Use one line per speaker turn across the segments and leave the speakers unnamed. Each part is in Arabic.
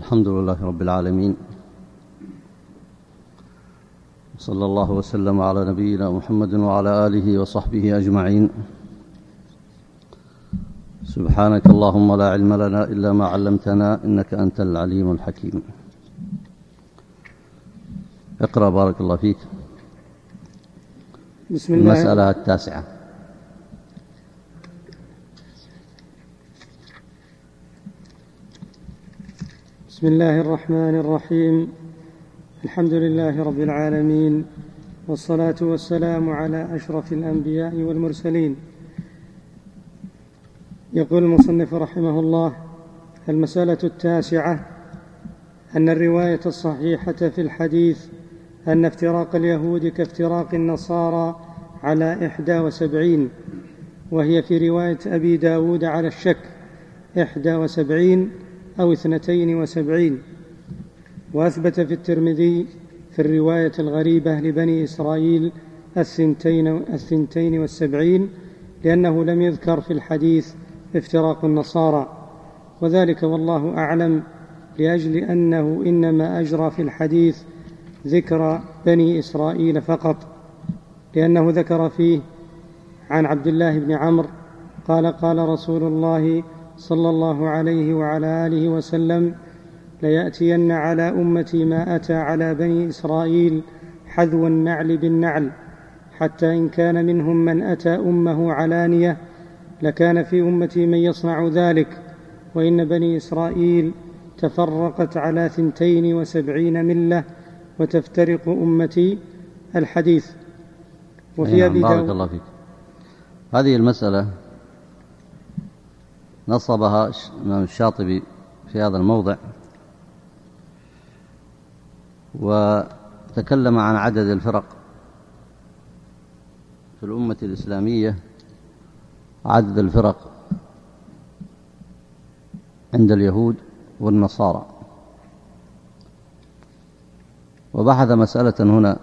الحمد لله رب العالمين صلى الله وسلم على نبينا محمد وعلى آله وصحبه أجمعين سبحانك اللهم لا علم لنا إلا ما علمتنا إنك أنت العليم الحكيم اقرأ بارك الله فيك
بسم الله المسألة
التاسعة
بسم الله الرحمن الرحيم الحمد لله رب العالمين والصلاه والسلام على اشرف الانبياء والمرسلين يقول المصنف رحمه الله المساله التاسعه ان الروايه الصحيحه في الحديث ان افتراق اليهود كافتراق النصارى على احدى وسبعين وهي في روايه ابي داود على الشك احدى وسبعين أو اثنتين وسبعين وأثبت في الترمذي في الرواية الغريبة لبني إسرائيل الثنتين, الثنتين والسبعين لأنه لم يذكر في الحديث افتراق النصارى وذلك والله أعلم لأجل أنه إنما أجرى في الحديث ذكر بني إسرائيل فقط لأنه ذكر فيه عن عبد الله بن عمرو قال قال رسول الله صلى الله عليه وعلى اله وسلم لياتين على امتي ما اتى على بني اسرائيل حذو النعل بالنعل حتى ان كان منهم من اتى امه علانيه لكان في امتي من يصنع ذلك وان بني اسرائيل تفرقت على ثنتين وسبعين مله وتفترق امتي الحديث وفي نعم، ابي داود بارك الله
فيك هذه المساله نصبها الإمام الشاطبي في هذا الموضع وتكلم عن عدد الفرق في الأمة الإسلامية عدد الفرق عند اليهود والنصارى وبحث مسألة هنا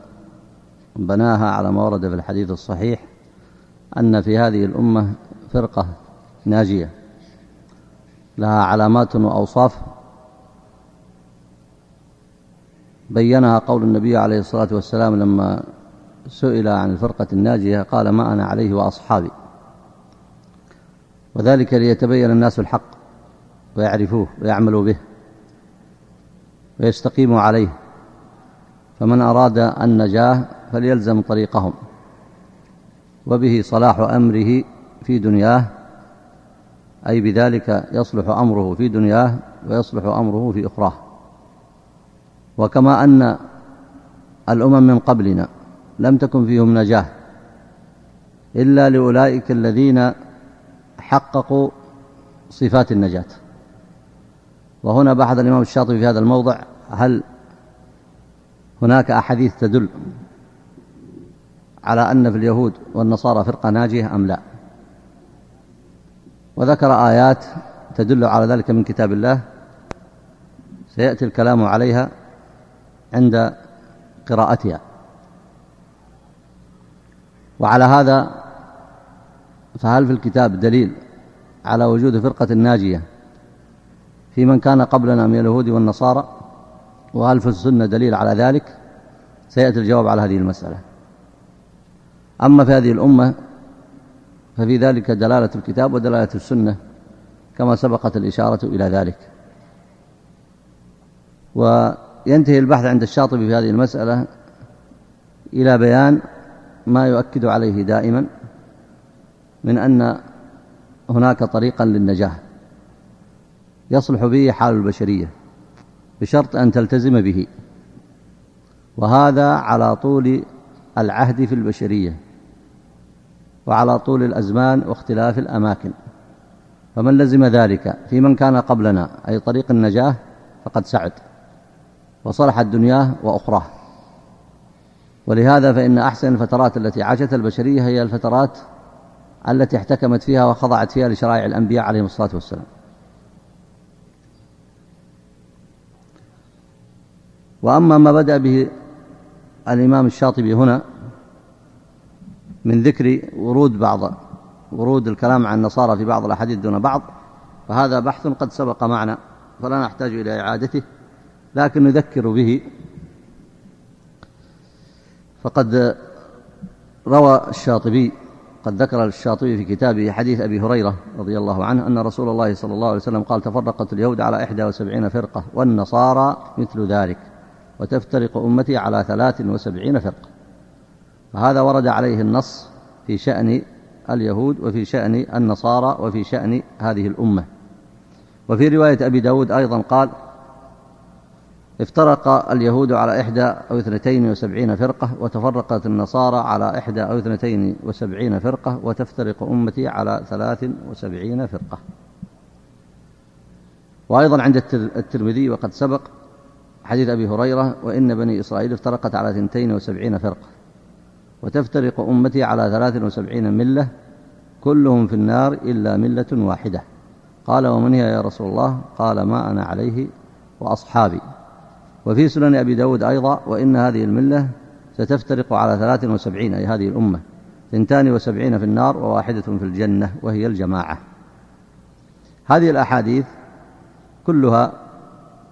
بناها على ما ورد في الحديث الصحيح أن في هذه الأمة فرقة ناجية لها علامات وأوصاف بينها قول النبي عليه الصلاة والسلام لما سئل عن الفرقة الناجية قال ما أنا عليه وأصحابي وذلك ليتبين الناس الحق ويعرفوه ويعملوا به ويستقيموا عليه فمن أراد النجاة فليلزم طريقهم وبه صلاح أمره في دنياه أي بذلك يصلح أمره في دنياه ويصلح أمره في أخراه وكما أن الأمم من قبلنا لم تكن فيهم نجاة إلا لأولئك الذين حققوا صفات النجاة وهنا بحث الإمام الشاطبي في هذا الموضع هل هناك أحاديث تدل على أن في اليهود والنصارى فرقة ناجية أم لا وذكر آيات تدل على ذلك من كتاب الله سيأتي الكلام عليها عند قراءتها وعلى هذا فهل في الكتاب دليل على وجود فرقة ناجية في من كان قبلنا من اليهود والنصارى وهل في السنة دليل على ذلك سيأتي الجواب على هذه المسألة أما في هذه الأمة ففي ذلك دلالة الكتاب ودلالة السنة كما سبقت الإشارة إلى ذلك وينتهي البحث عند الشاطبي في هذه المسألة إلى بيان ما يؤكد عليه دائما من أن هناك طريقا للنجاة يصلح به حال البشرية بشرط أن تلتزم به وهذا على طول العهد في البشرية وعلى طول الأزمان واختلاف الأماكن فمن لزم ذلك في من كان قبلنا أي طريق النجاة فقد سعد وصلحت دنياه وأخراه ولهذا فإن أحسن الفترات التي عاشت البشرية هي الفترات التي احتكمت فيها وخضعت فيها لشرائع الأنبياء عليهم الصلاة والسلام وأما ما بدأ به الإمام الشاطبي هنا من ذكر ورود بعض ورود الكلام عن النصارى في بعض الأحاديث دون بعض فهذا بحث قد سبق معنا فلا نحتاج إلى إعادته لكن نذكر به فقد روى الشاطبي قد ذكر الشاطبي في كتابه حديث أبي هريرة رضي الله عنه أن رسول الله صلى الله عليه وسلم قال تفرقت اليهود على 71 فرقة والنصارى مثل ذلك وتفترق أمتي على 73 فرقة فهذا ورد عليه النص في شأن اليهود وفي شأن النصارى وفي شأن هذه الأمة وفي رواية أبي داود أيضا قال افترق اليهود على إحدى أو اثنتين وسبعين فرقة وتفرقت النصارى على إحدى أو اثنتين وسبعين فرقة وتفترق أمتي على ثلاث وسبعين فرقة وأيضا عند الترمذي وقد سبق حديث أبي هريرة وإن بني إسرائيل افترقت على اثنتين وسبعين فرقة وتفترق أمتي على 73 ملة كلهم في النار إلا ملة واحدة قال ومن هي يا رسول الله قال ما أنا عليه وأصحابي وفي سنن أبي داود أيضا وإن هذه الملة ستفترق على 73 أي هذه الأمة 72 في النار وواحدة في الجنة وهي الجماعة هذه الأحاديث كلها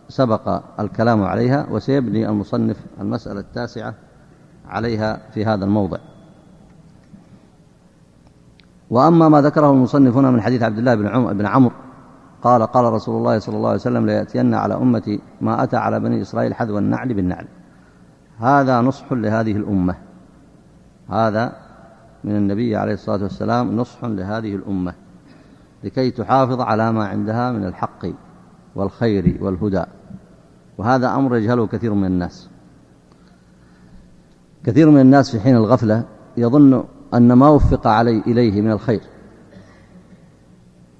سبق الكلام عليها وسيبني المصنف المسألة التاسعة عليها في هذا الموضع وأما ما ذكره المصنف هنا من حديث عبد الله بن عمر بن عمرو قال قال رسول الله صلى الله عليه وسلم ليأتين على أمتي ما أتى على بني إسرائيل حذو النعل بالنعل هذا نصح لهذه الأمة هذا من النبي عليه الصلاة والسلام نصح لهذه الأمة لكي تحافظ على ما عندها من الحق والخير والهدى وهذا أمر يجهله كثير من الناس كثير من الناس في حين الغفلة يظن أن ما وفق علي إليه من الخير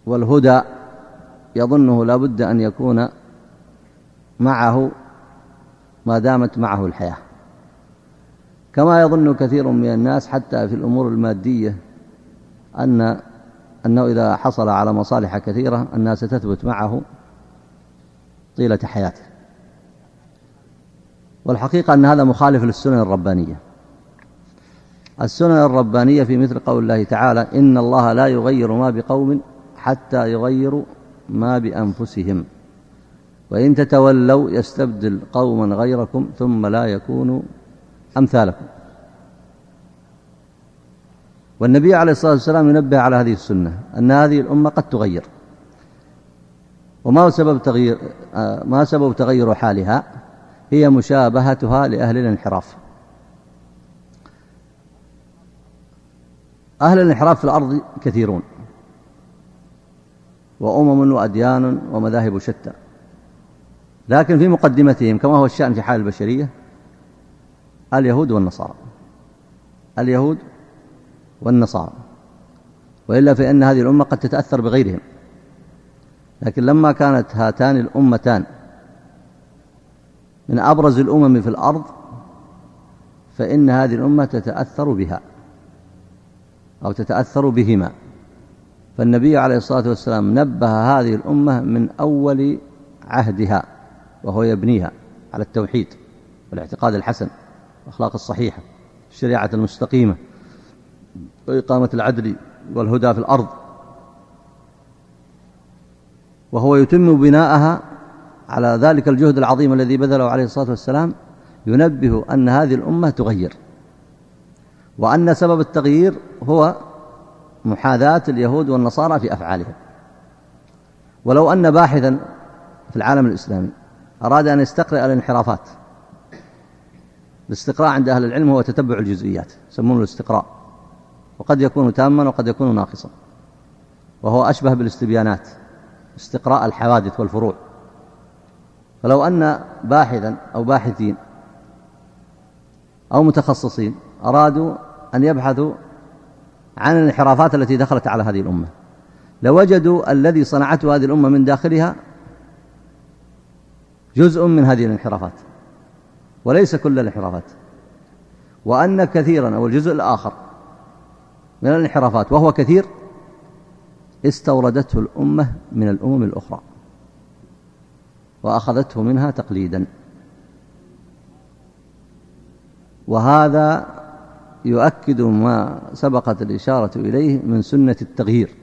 والهدى يظنه لابد أن يكون معه ما دامت معه الحياة كما يظن كثير من الناس حتى في الأمور المادية أن أنه إذا حصل على مصالح كثيرة أنها ستثبت معه طيلة حياته والحقيقة أن هذا مخالف للسنن الربانية السنن الربانية في مثل قول الله تعالى إن الله لا يغير ما بقوم حتى يغيروا ما بأنفسهم وإن تتولوا يستبدل قوما غيركم ثم لا يكونوا أمثالكم والنبي عليه الصلاة والسلام ينبه على هذه السنة أن هذه الأمة قد تغير وما هو سبب تغيير آه، ما سبب تغير حالها هي مشابهتها لأهل الانحراف أهل الانحراف في الأرض كثيرون وأمم وأديان ومذاهب شتى لكن في مقدمتهم كما هو الشأن في حال البشرية اليهود والنصارى اليهود والنصارى وإلا فإن هذه الأمة قد تتأثر بغيرهم لكن لما كانت هاتان الأمتان من أبرز الأمم في الأرض فإن هذه الأمة تتأثر بها أو تتأثر بهما فالنبي عليه الصلاة والسلام نبه هذه الأمة من أول عهدها وهو يبنيها على التوحيد والاعتقاد الحسن والأخلاق الصحيحة الشريعة المستقيمة وإقامة العدل والهدى في الأرض وهو يتم بناءها على ذلك الجهد العظيم الذي بذله عليه الصلاة والسلام ينبه أن هذه الأمة تغير وأن سبب التغيير هو محاذاة اليهود والنصارى في أفعالهم ولو أن باحثا في العالم الإسلامي أراد أن يستقرئ الانحرافات الاستقراء عند أهل العلم هو تتبع الجزئيات يسمونه الاستقراء وقد يكون تاما وقد يكون ناقصا وهو أشبه بالاستبيانات استقراء الحوادث والفروع فلو أن باحثا أو باحثين أو متخصصين أرادوا أن يبحثوا عن الانحرافات التي دخلت على هذه الأمة لوجدوا الذي صنعته هذه الأمة من داخلها جزء من هذه الانحرافات وليس كل الانحرافات وأن كثيرا أو الجزء الآخر من الانحرافات وهو كثير استوردته الأمة من الأمم الأخرى وأخذته منها تقليدا وهذا يؤكد ما سبقت الإشارة إليه من سنة التغيير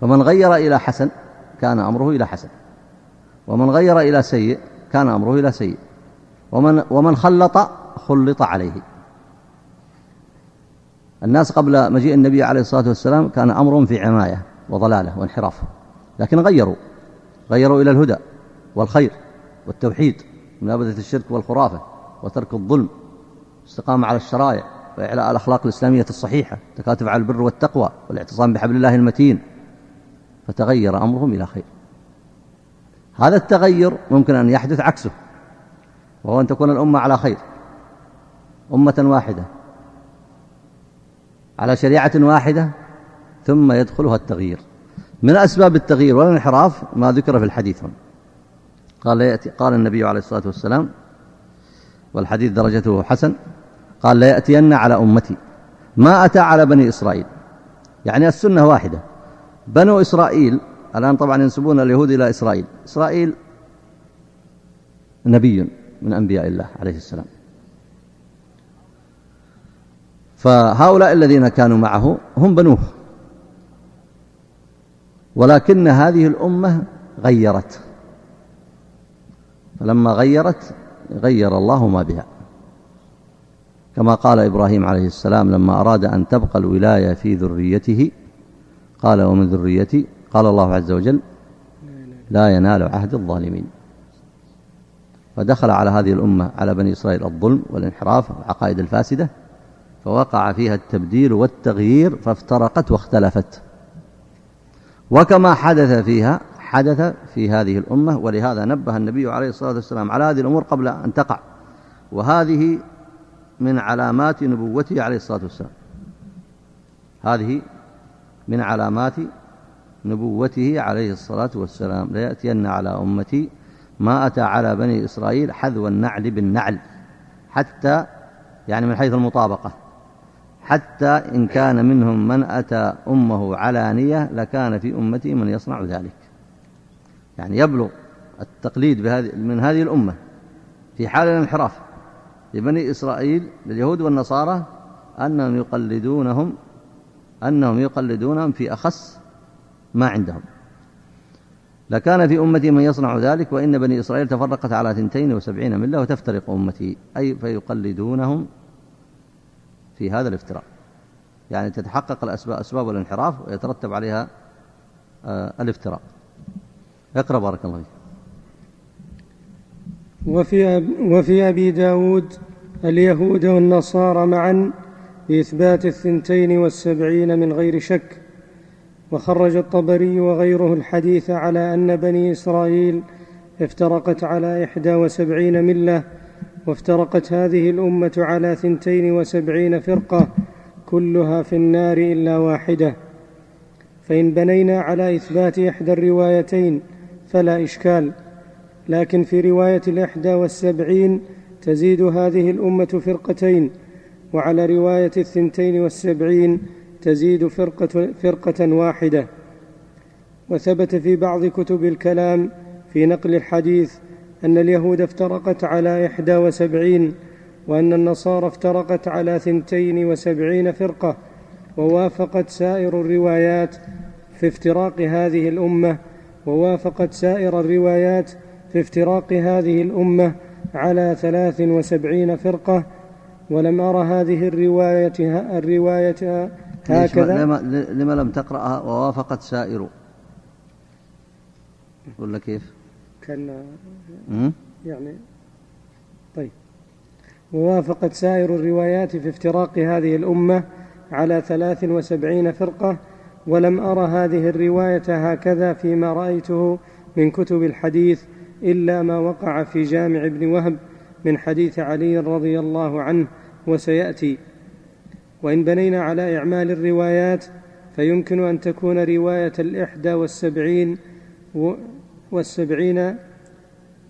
فمن غير إلى حسن كان أمره إلى حسن ومن غير إلى سيء كان أمره إلى سيء ومن, ومن خلط خلط عليه الناس قبل مجيء النبي عليه الصلاة والسلام كان أمرهم في عماية وضلالة وانحراف لكن غيروا غيروا إلى الهدى والخير والتوحيد منابذة الشرك والخرافة وترك الظلم استقامة على الشرائع وإعلاء الأخلاق الإسلامية الصحيحة تكاتف على البر والتقوى والاعتصام بحبل الله المتين فتغير أمرهم إلى خير هذا التغير ممكن أن يحدث عكسه وهو أن تكون الأمة على خير أمة واحدة على شريعة واحدة ثم يدخلها التغيير من أسباب التغيير والانحراف ما ذكر في الحديث هنا قال لا يأتي قال النبي عليه الصلاة والسلام والحديث درجته حسن قال لا يأتين على أمتي ما أتى على بني إسرائيل يعني السنة واحدة بنو إسرائيل الآن طبعا ينسبون اليهود إلى إسرائيل إسرائيل نبي من أنبياء الله عليه السلام فهؤلاء الذين كانوا معه هم بنوه ولكن هذه الأمة غيرت فلما غيرت غير الله ما بها كما قال إبراهيم عليه السلام لما أراد أن تبقى الولاية في ذريته قال ومن ذريتي قال الله عز وجل لا ينال عهد الظالمين فدخل على هذه الأمة على بني إسرائيل الظلم والانحراف والعقائد الفاسدة فوقع فيها التبديل والتغيير فافترقت واختلفت وكما حدث فيها حدث في هذه الأمة ولهذا نبه النبي عليه الصلاة والسلام على هذه الأمور قبل أن تقع وهذه من علامات نبوته عليه الصلاة والسلام هذه من علامات نبوته عليه الصلاة والسلام ليأتين على أمتي ما أتى على بني إسرائيل حذو النعل بالنعل حتى يعني من حيث المطابقة حتى إن كان منهم من أتى أمه علانية لكان في أمتي من يصنع ذلك يعني يبلغ التقليد بهذه من هذه الأمة في حال الانحراف لبني إسرائيل لليهود والنصارى أنهم يقلدونهم أنهم يقلدونهم في أخص ما عندهم لكان في أمتي من يصنع ذلك وإن بني إسرائيل تفرقت على 72 ملة وتفترق أمتي أي فيقلدونهم في هذا الافتراء يعني تتحقق الأسباب أسباب الانحراف ويترتب عليها آه، الافتراء اقرأ بارك الله فيك
وفي, أب وفي أبي داود اليهود والنصارى معا بإثبات الثنتين والسبعين من غير شك وخرج الطبري وغيره الحديث على أن بني إسرائيل افترقت على إحدى وسبعين ملة وافترقت هذه الأمة على ثنتين وسبعين فرقة كلها في النار إلا واحدة فإن بنينا على إثبات إحدى الروايتين فلا إشكال لكن في رواية الإحدى والسبعين تزيد هذه الأمة فرقتين وعلى رواية الثنتين والسبعين تزيد فرقة, فرقة واحدة وثبت في بعض كتب الكلام في نقل الحديث أن اليهود افترقت على إحدى وسبعين وأن النصارى افترقت على ثنتين وسبعين فرقة ووافقت سائر الروايات في افتراق هذه الأمة ووافقت سائر الروايات في افتراق هذه الأمة على ثلاث وسبعين فرقة ولم أرى هذه الرواية الرواية هكذا لما,
لما لم تقرأها ووافقت
سائر ولا كيف؟ كان يعني طيب ووافقت سائر الروايات في افتراق هذه الأمة على ثلاث وسبعين فرقة ولم أر هذه الرواية هكذا فيما رأيته من كتب الحديث إلا ما وقع في جامع ابن وهب من حديث علي رضي الله عنه وسيأتي وإن بنينا على إعمال الروايات فيمكن أن تكون رواية الإحدى والسبعين و والسبعين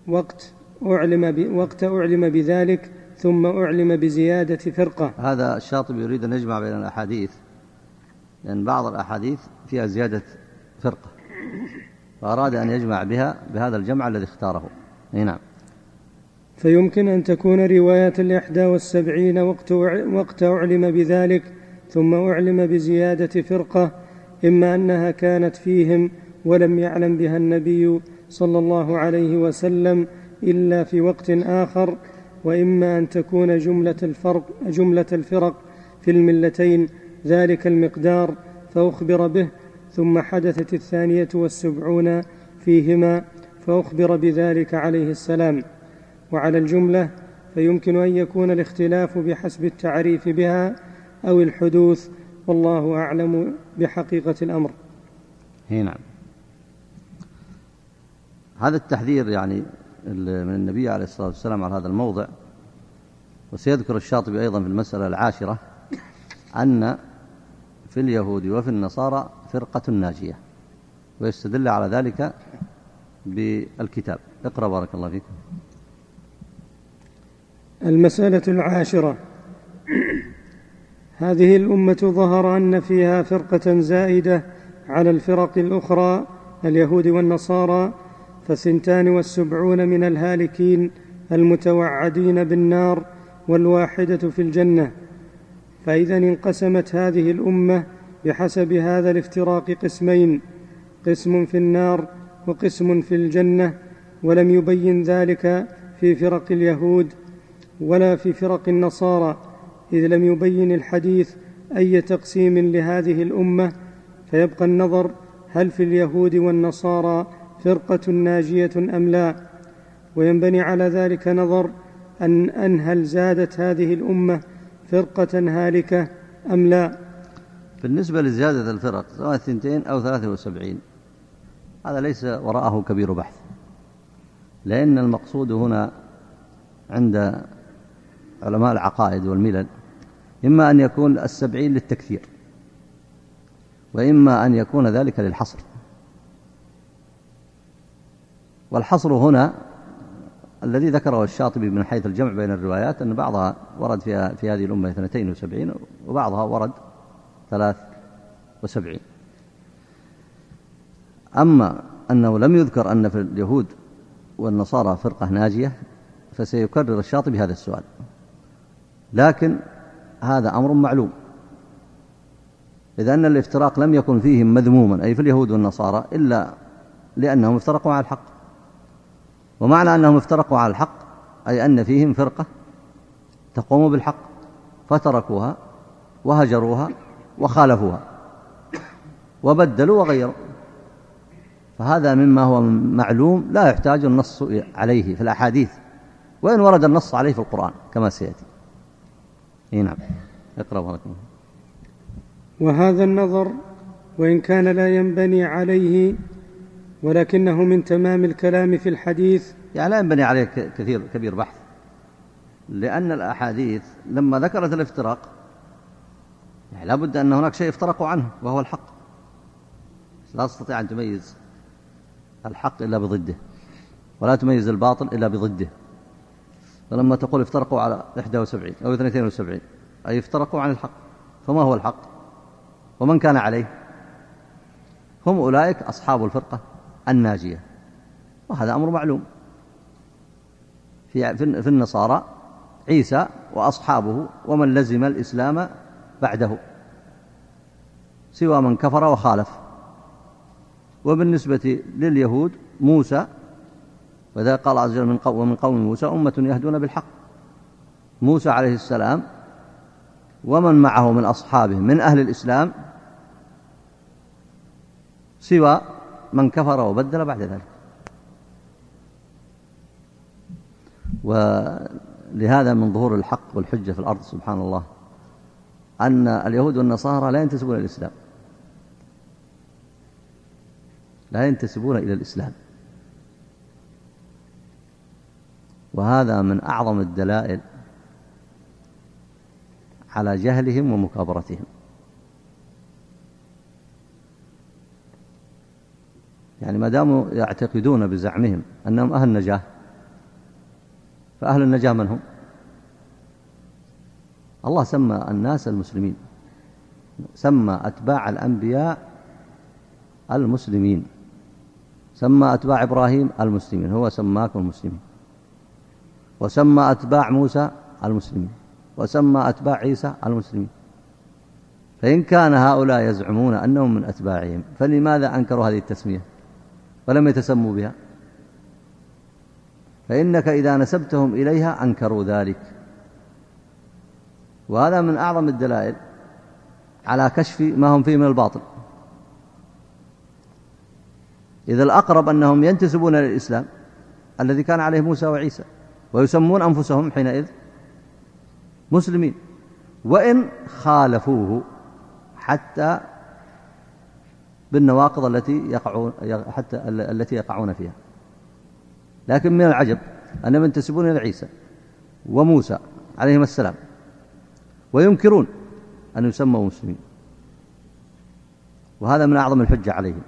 وقت أعلم ب... وقت أعلم بذلك ثم أعلم بزيادة فرقة هذا
الشاطبي يريد أن يجمع بين الأحاديث لأن بعض الأحاديث فيها زيادة فرقة فأراد أن يجمع بها بهذا الجمع الذي اختاره
نعم فيمكن أن تكون رواية الإحدى والسبعين وقت, وقت أعلم بذلك ثم أعلم بزيادة فرقة إما أنها كانت فيهم ولم يعلم بها النبي صلى الله عليه وسلم إلا في وقت آخر وإما أن تكون جملة الفرق جملة الفرق في الملتين ذلك المقدار فأخبر به ثم حدثت الثانية والسبعون فيهما فأخبر بذلك عليه السلام وعلى الجملة فيمكن أن يكون الاختلاف بحسب التعريف بها أو الحدوث والله أعلم بحقيقة الأمر
هنا نعم. هذا التحذير يعني من النبي عليه الصلاة والسلام على هذا الموضع وسيذكر الشاطبي أيضا في المسألة العاشرة أن في اليهود وفي النصارى فرقة ناجية ويستدل على ذلك بالكتاب اقرأ بارك الله فيك
المسألة العاشرة هذه الأمة ظهر أن فيها فرقة زائدة على الفرق الأخرى اليهود والنصارى فسنتان والسبعون من الهالكين المتوعدين بالنار والواحدة في الجنة فاذا انقسمت هذه الامه بحسب هذا الافتراق قسمين قسم في النار وقسم في الجنه ولم يبين ذلك في فرق اليهود ولا في فرق النصارى اذ لم يبين الحديث اي تقسيم لهذه الامه فيبقى النظر هل في اليهود والنصارى فرقه ناجيه ام لا وينبني على ذلك نظر ان ان هل زادت هذه الامه فرقة هالكة أم لا
بالنسبة لزيادة الفرق سواء الثنتين أو ثلاثة وسبعين هذا ليس وراءه كبير بحث لأن المقصود هنا عند علماء العقائد والملل إما أن يكون السبعين للتكثير وإما أن يكون ذلك للحصر والحصر هنا الذي ذكره الشاطبي من حيث الجمع بين الروايات أن بعضها ورد فيها في هذه الأمة 72 وبعضها ورد 73 أما أنه لم يذكر أن في اليهود والنصارى فرقة ناجية فسيكرر الشاطبي هذا السؤال لكن هذا أمر معلوم إذا أن الافتراق لم يكن فيهم مذموما أي في اليهود والنصارى إلا لأنهم افترقوا على الحق ومعنى أنهم افترقوا على الحق أي أن فيهم فرقة تقوم بالحق فتركوها وهجروها وخالفوها وبدلوا وغيروا فهذا مما هو معلوم لا يحتاج النص عليه في الأحاديث وإن ورد النص عليه في القرآن كما سيأتي إيه نعم اقرأ ولكم
وهذا النظر وإن كان لا ينبني عليه ولكنه من تمام الكلام في الحديث يعني لا ينبني عليه
كثير كبير بحث لأن الأحاديث لما ذكرت الافتراق يعني لابد أن هناك شيء افترقوا عنه وهو الحق لا تستطيع أن تميز الحق إلا بضده ولا تميز الباطل إلا بضده فلما تقول افترقوا على 71 أو 72 أي افترقوا عن الحق فما هو الحق ومن كان عليه هم أولئك أصحاب الفرقة الناجية وهذا أمر معلوم في في النصارى عيسى وأصحابه ومن لزم الإسلام بعده سوى من كفر وخالف وبالنسبة لليهود موسى وذا قال عز وجل من قوم ومن قوم موسى أمة يهدون بالحق موسى عليه السلام ومن معه من أصحابه من أهل الإسلام سوى من كفر وبدل بعد ذلك ولهذا من ظهور الحق والحجة في الأرض سبحان الله أن اليهود والنصارى لا ينتسبون إلى الإسلام لا ينتسبون إلى الإسلام وهذا من أعظم الدلائل على جهلهم ومكابرتهم يعني ما داموا يعتقدون بزعمهم أنهم أهل نجاة فأهل النجاة من هم الله سمى الناس المسلمين سمى أتباع الأنبياء المسلمين سمى أتباع إبراهيم المسلمين هو سماكم المسلمين وسمى أتباع موسى المسلمين وسمى أتباع عيسى المسلمين فإن كان هؤلاء يزعمون أنهم من أتباعهم فلماذا أنكروا هذه التسمية ولم يتسموا بها فإنك إذا نسبتهم إليها أنكروا ذلك وهذا من أعظم الدلائل على كشف ما هم فيه من الباطل إذا الأقرب أنهم ينتسبون للإسلام الذي كان عليه موسى وعيسى ويسمون أنفسهم حينئذ مسلمين وإن خالفوه حتى بالنواقض التي يقعون حتى التي يقعون فيها لكن من العجب أنهم ينتسبون إلى عيسى وموسى عليهما السلام وينكرون أن يسموا مسلمين وهذا من أعظم الحجة عليهم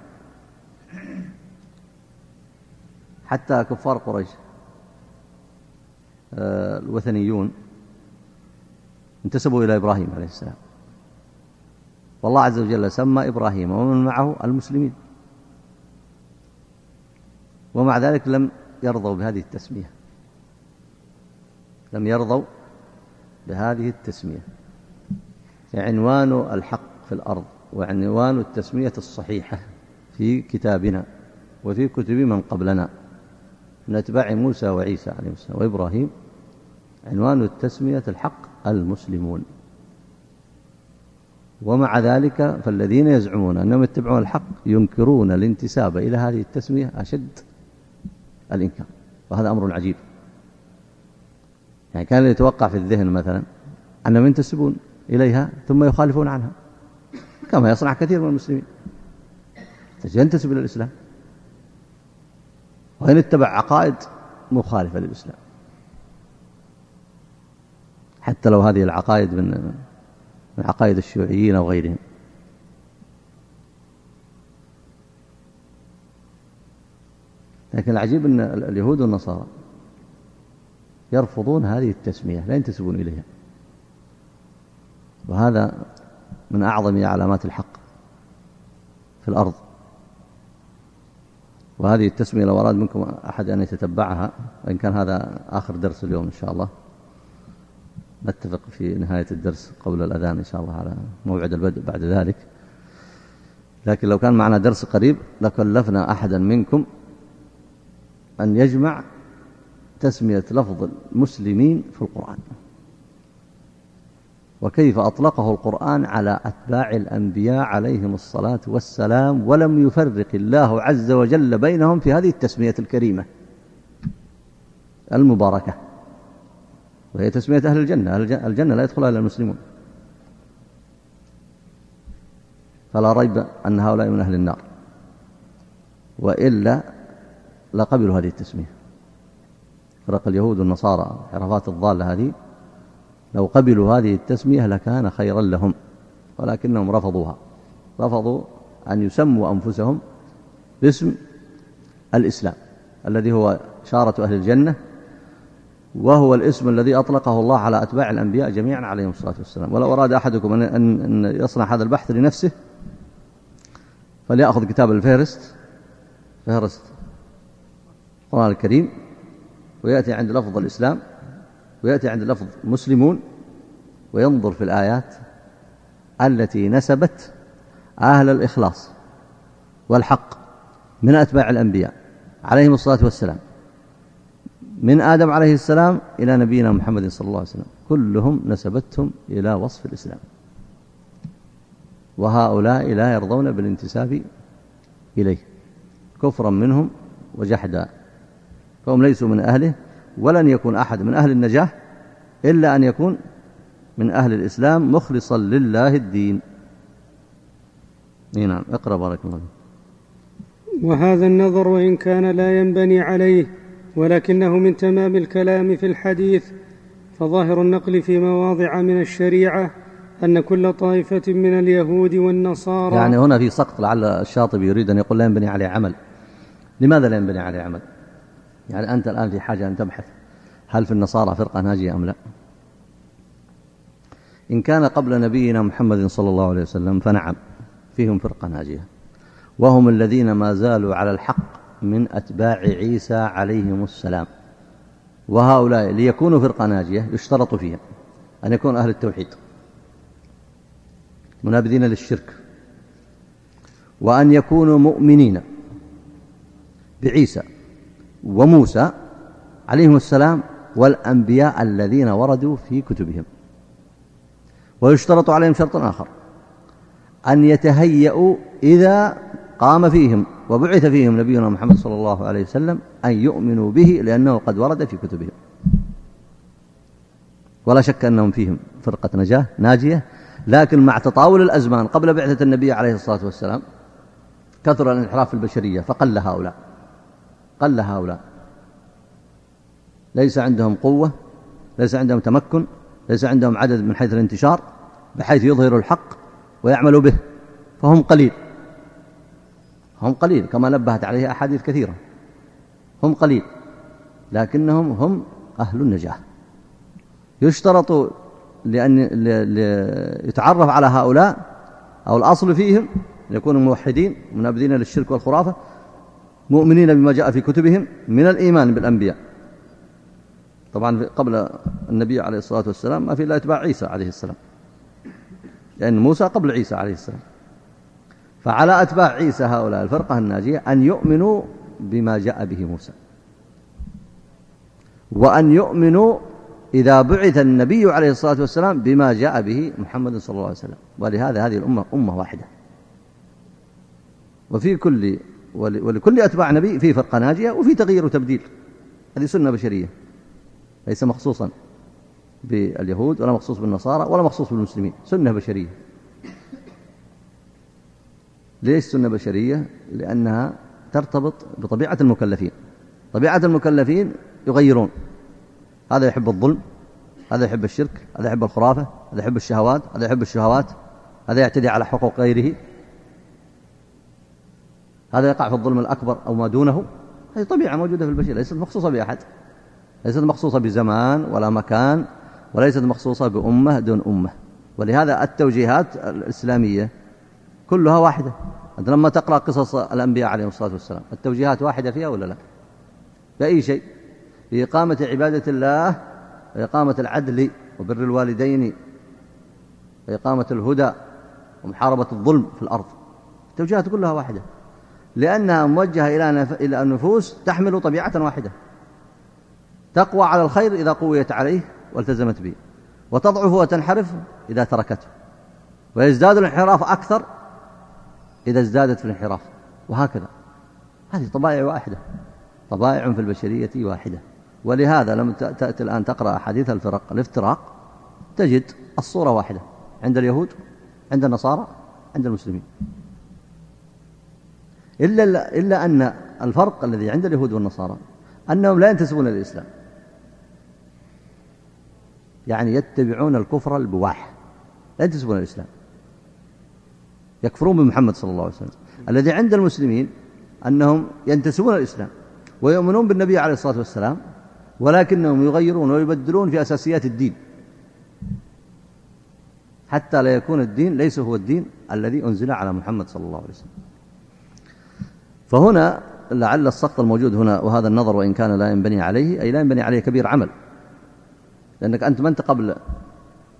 حتى كفار قريش آه، الوثنيون انتسبوا إلى إبراهيم عليه السلام والله عز وجل سمى إبراهيم ومن معه المسلمين ومع ذلك لم يرضوا بهذه التسمية لم يرضوا بهذه التسمية عنوان الحق في الأرض وعنوان التسمية الصحيحة في كتابنا وفي كتب من قبلنا من أتباع موسى وعيسى عليه السلام وإبراهيم عنوان التسمية الحق المسلمون ومع ذلك فالذين يزعمون أنهم يتبعون الحق ينكرون الانتساب إلى هذه التسمية أشد الإنكار وهذا أمر عجيب يعني كان يتوقع في الذهن مثلا أنهم ينتسبون إليها ثم يخالفون عنها كما يصنع كثير من المسلمين ينتسب إلى الإسلام وإن اتبع عقائد مخالفة للإسلام حتى لو هذه العقائد من من عقائد الشيوعيين وغيرهم لكن العجيب أن اليهود والنصارى يرفضون هذه التسمية لا ينتسبون إليها وهذا من أعظم علامات الحق في الأرض وهذه التسمية لو أراد منكم أحد أن يتتبعها وإن كان هذا آخر درس اليوم إن شاء الله نتفق في نهاية الدرس قبل الأذان إن شاء الله على موعد البدء بعد ذلك لكن لو كان معنا درس قريب لكلفنا أحدا منكم أن يجمع تسمية لفظ المسلمين في القرآن وكيف أطلقه القرآن على أتباع الأنبياء عليهم الصلاة والسلام ولم يفرق الله عز وجل بينهم في هذه التسمية الكريمة المباركة وهي تسمية أهل الجنة الجنة لا يدخلها إلا المسلمون فلا ريب أن هؤلاء من أهل النار وإلا لقبلوا هذه التسمية فرق اليهود والنصارى حرفات الضالة هذه لو قبلوا هذه التسمية لكان خيرا لهم ولكنهم رفضوها رفضوا أن يسموا أنفسهم باسم الإسلام الذي هو شارة أهل الجنة وهو الاسم الذي أطلقه الله على أتباع الأنبياء جميعا عليهم الصلاة والسلام ولو أراد أحدكم أن يصنع هذا البحث لنفسه فليأخذ كتاب الفهرست فهرست القرآن الكريم ويأتي عند لفظ الإسلام ويأتي عند لفظ مسلمون وينظر في الآيات التي نسبت أهل الإخلاص والحق من أتباع الأنبياء عليهم الصلاة والسلام من آدم عليه السلام إلى نبينا محمد صلى الله عليه وسلم كلهم نسبتهم إلى وصف الإسلام وهؤلاء لا يرضون بالانتساب إليه كفرا منهم وجحدا فهم ليسوا من أهله ولن يكون أحد من أهل النجاح إلا أن يكون من أهل الإسلام مخلصا لله الدين نعم اقرأ بارك الله
وهذا النظر وإن كان لا ينبني عليه ولكنه من تمام الكلام في الحديث فظاهر النقل في مواضع من الشريعه أن كل طائفة من اليهود والنصارى يعني
هنا في سقط لعل الشاطبي يريد أن يقول لا ينبني عليه عمل لماذا لا ينبني عليه عمل يعني أنت الآن في حاجة أن تبحث هل في النصارى فرقة ناجية أم لا إن كان قبل نبينا محمد صلى الله عليه وسلم فنعم فيهم فرقة ناجية وهم الذين ما زالوا على الحق من أتباع عيسى عليهم السلام وهؤلاء ليكونوا فرقة ناجية يشترط فيهم أن يكون أهل التوحيد منابذين للشرك وأن يكونوا مؤمنين بعيسى وموسى عليهم السلام والأنبياء الذين وردوا في كتبهم ويشترط عليهم شرط آخر أن يتهيأوا إذا قام فيهم وبعث فيهم نبينا محمد صلى الله عليه وسلم أن يؤمنوا به لأنه قد ورد في كتبهم ولا شك أنهم فيهم فرقة نجاة ناجية لكن مع تطاول الأزمان قبل بعثة النبي عليه الصلاة والسلام كثر الانحراف البشرية فقل هؤلاء قل هؤلاء ليس عندهم قوة ليس عندهم تمكن ليس عندهم عدد من حيث الانتشار بحيث يظهروا الحق ويعملوا به فهم قليل هم قليل كما نبهت عليه أحاديث كثيرة هم قليل لكنهم هم أهل النجاة يشترط لأن يتعرف على هؤلاء أو الأصل فيهم يكونوا موحدين منابذين للشرك والخرافة مؤمنين بما جاء في كتبهم من الإيمان بالأنبياء طبعا قبل النبي عليه الصلاة والسلام ما في إلا اتباع عيسى عليه السلام لأن يعني موسى قبل عيسى عليه السلام فعلى أتباع عيسى هؤلاء الفرقة الناجية أن يؤمنوا بما جاء به موسى وأن يؤمنوا إذا بعث النبي عليه الصلاة والسلام بما جاء به محمد صلى الله عليه وسلم ولهذا هذه الأمة أمة واحدة وفي كل ولكل أتباع نبي في فرقة ناجية وفي تغيير وتبديل هذه سنة بشرية ليس مخصوصا باليهود ولا مخصوص بالنصارى ولا مخصوص بالمسلمين سنة بشرية ليش سنة بشرية لأنها ترتبط بطبيعة المكلفين طبيعة المكلفين يغيرون هذا يحب الظلم هذا يحب الشرك هذا يحب الخرافة هذا يحب الشهوات هذا يحب الشهوات هذا يعتدي على حقوق غيره هذا يقع في الظلم الأكبر أو ما دونه هذه طبيعة موجودة في البشر ليست مخصوصة بأحد ليست مخصوصة بزمان ولا مكان وليست مخصوصة بأمة دون أمة ولهذا التوجيهات الإسلامية كلها واحدة أنت لما تقرأ قصص الأنبياء عليهم الصلاة والسلام التوجيهات واحدة فيها ولا لا بأي شيء بإقامة عبادة الله وإقامة العدل وبر الوالدين وإقامة الهدى ومحاربة الظلم في الأرض التوجيهات كلها واحدة لأنها موجهة إلى إلى النفوس تحمل طبيعة واحدة تقوى على الخير إذا قويت عليه والتزمت به وتضعف وتنحرف إذا تركته ويزداد الانحراف أكثر إذا ازدادت في الانحراف وهكذا هذه طبائع واحدة طبائع في البشرية واحدة ولهذا لما تأتي الآن تقرأ حديث الفرق الافتراق تجد الصورة واحدة عند اليهود عند النصارى عند المسلمين إلا, إلا أن الفرق الذي عند اليهود والنصارى أنهم لا ينتسبون للإسلام يعني يتبعون الكفر البواح لا ينتسبون للإسلام يكفرون بمحمد صلى الله عليه وسلم الذي عند المسلمين أنهم ينتسبون الإسلام ويؤمنون بالنبي عليه الصلاة والسلام ولكنهم يغيرون ويبدلون في أساسيات الدين حتى لا يكون الدين ليس هو الدين الذي أنزل على محمد صلى الله عليه وسلم فهنا لعل السقط الموجود هنا وهذا النظر وإن كان لا ينبني عليه أي لا ينبني عليه كبير عمل لأنك أنت ما أنت قبل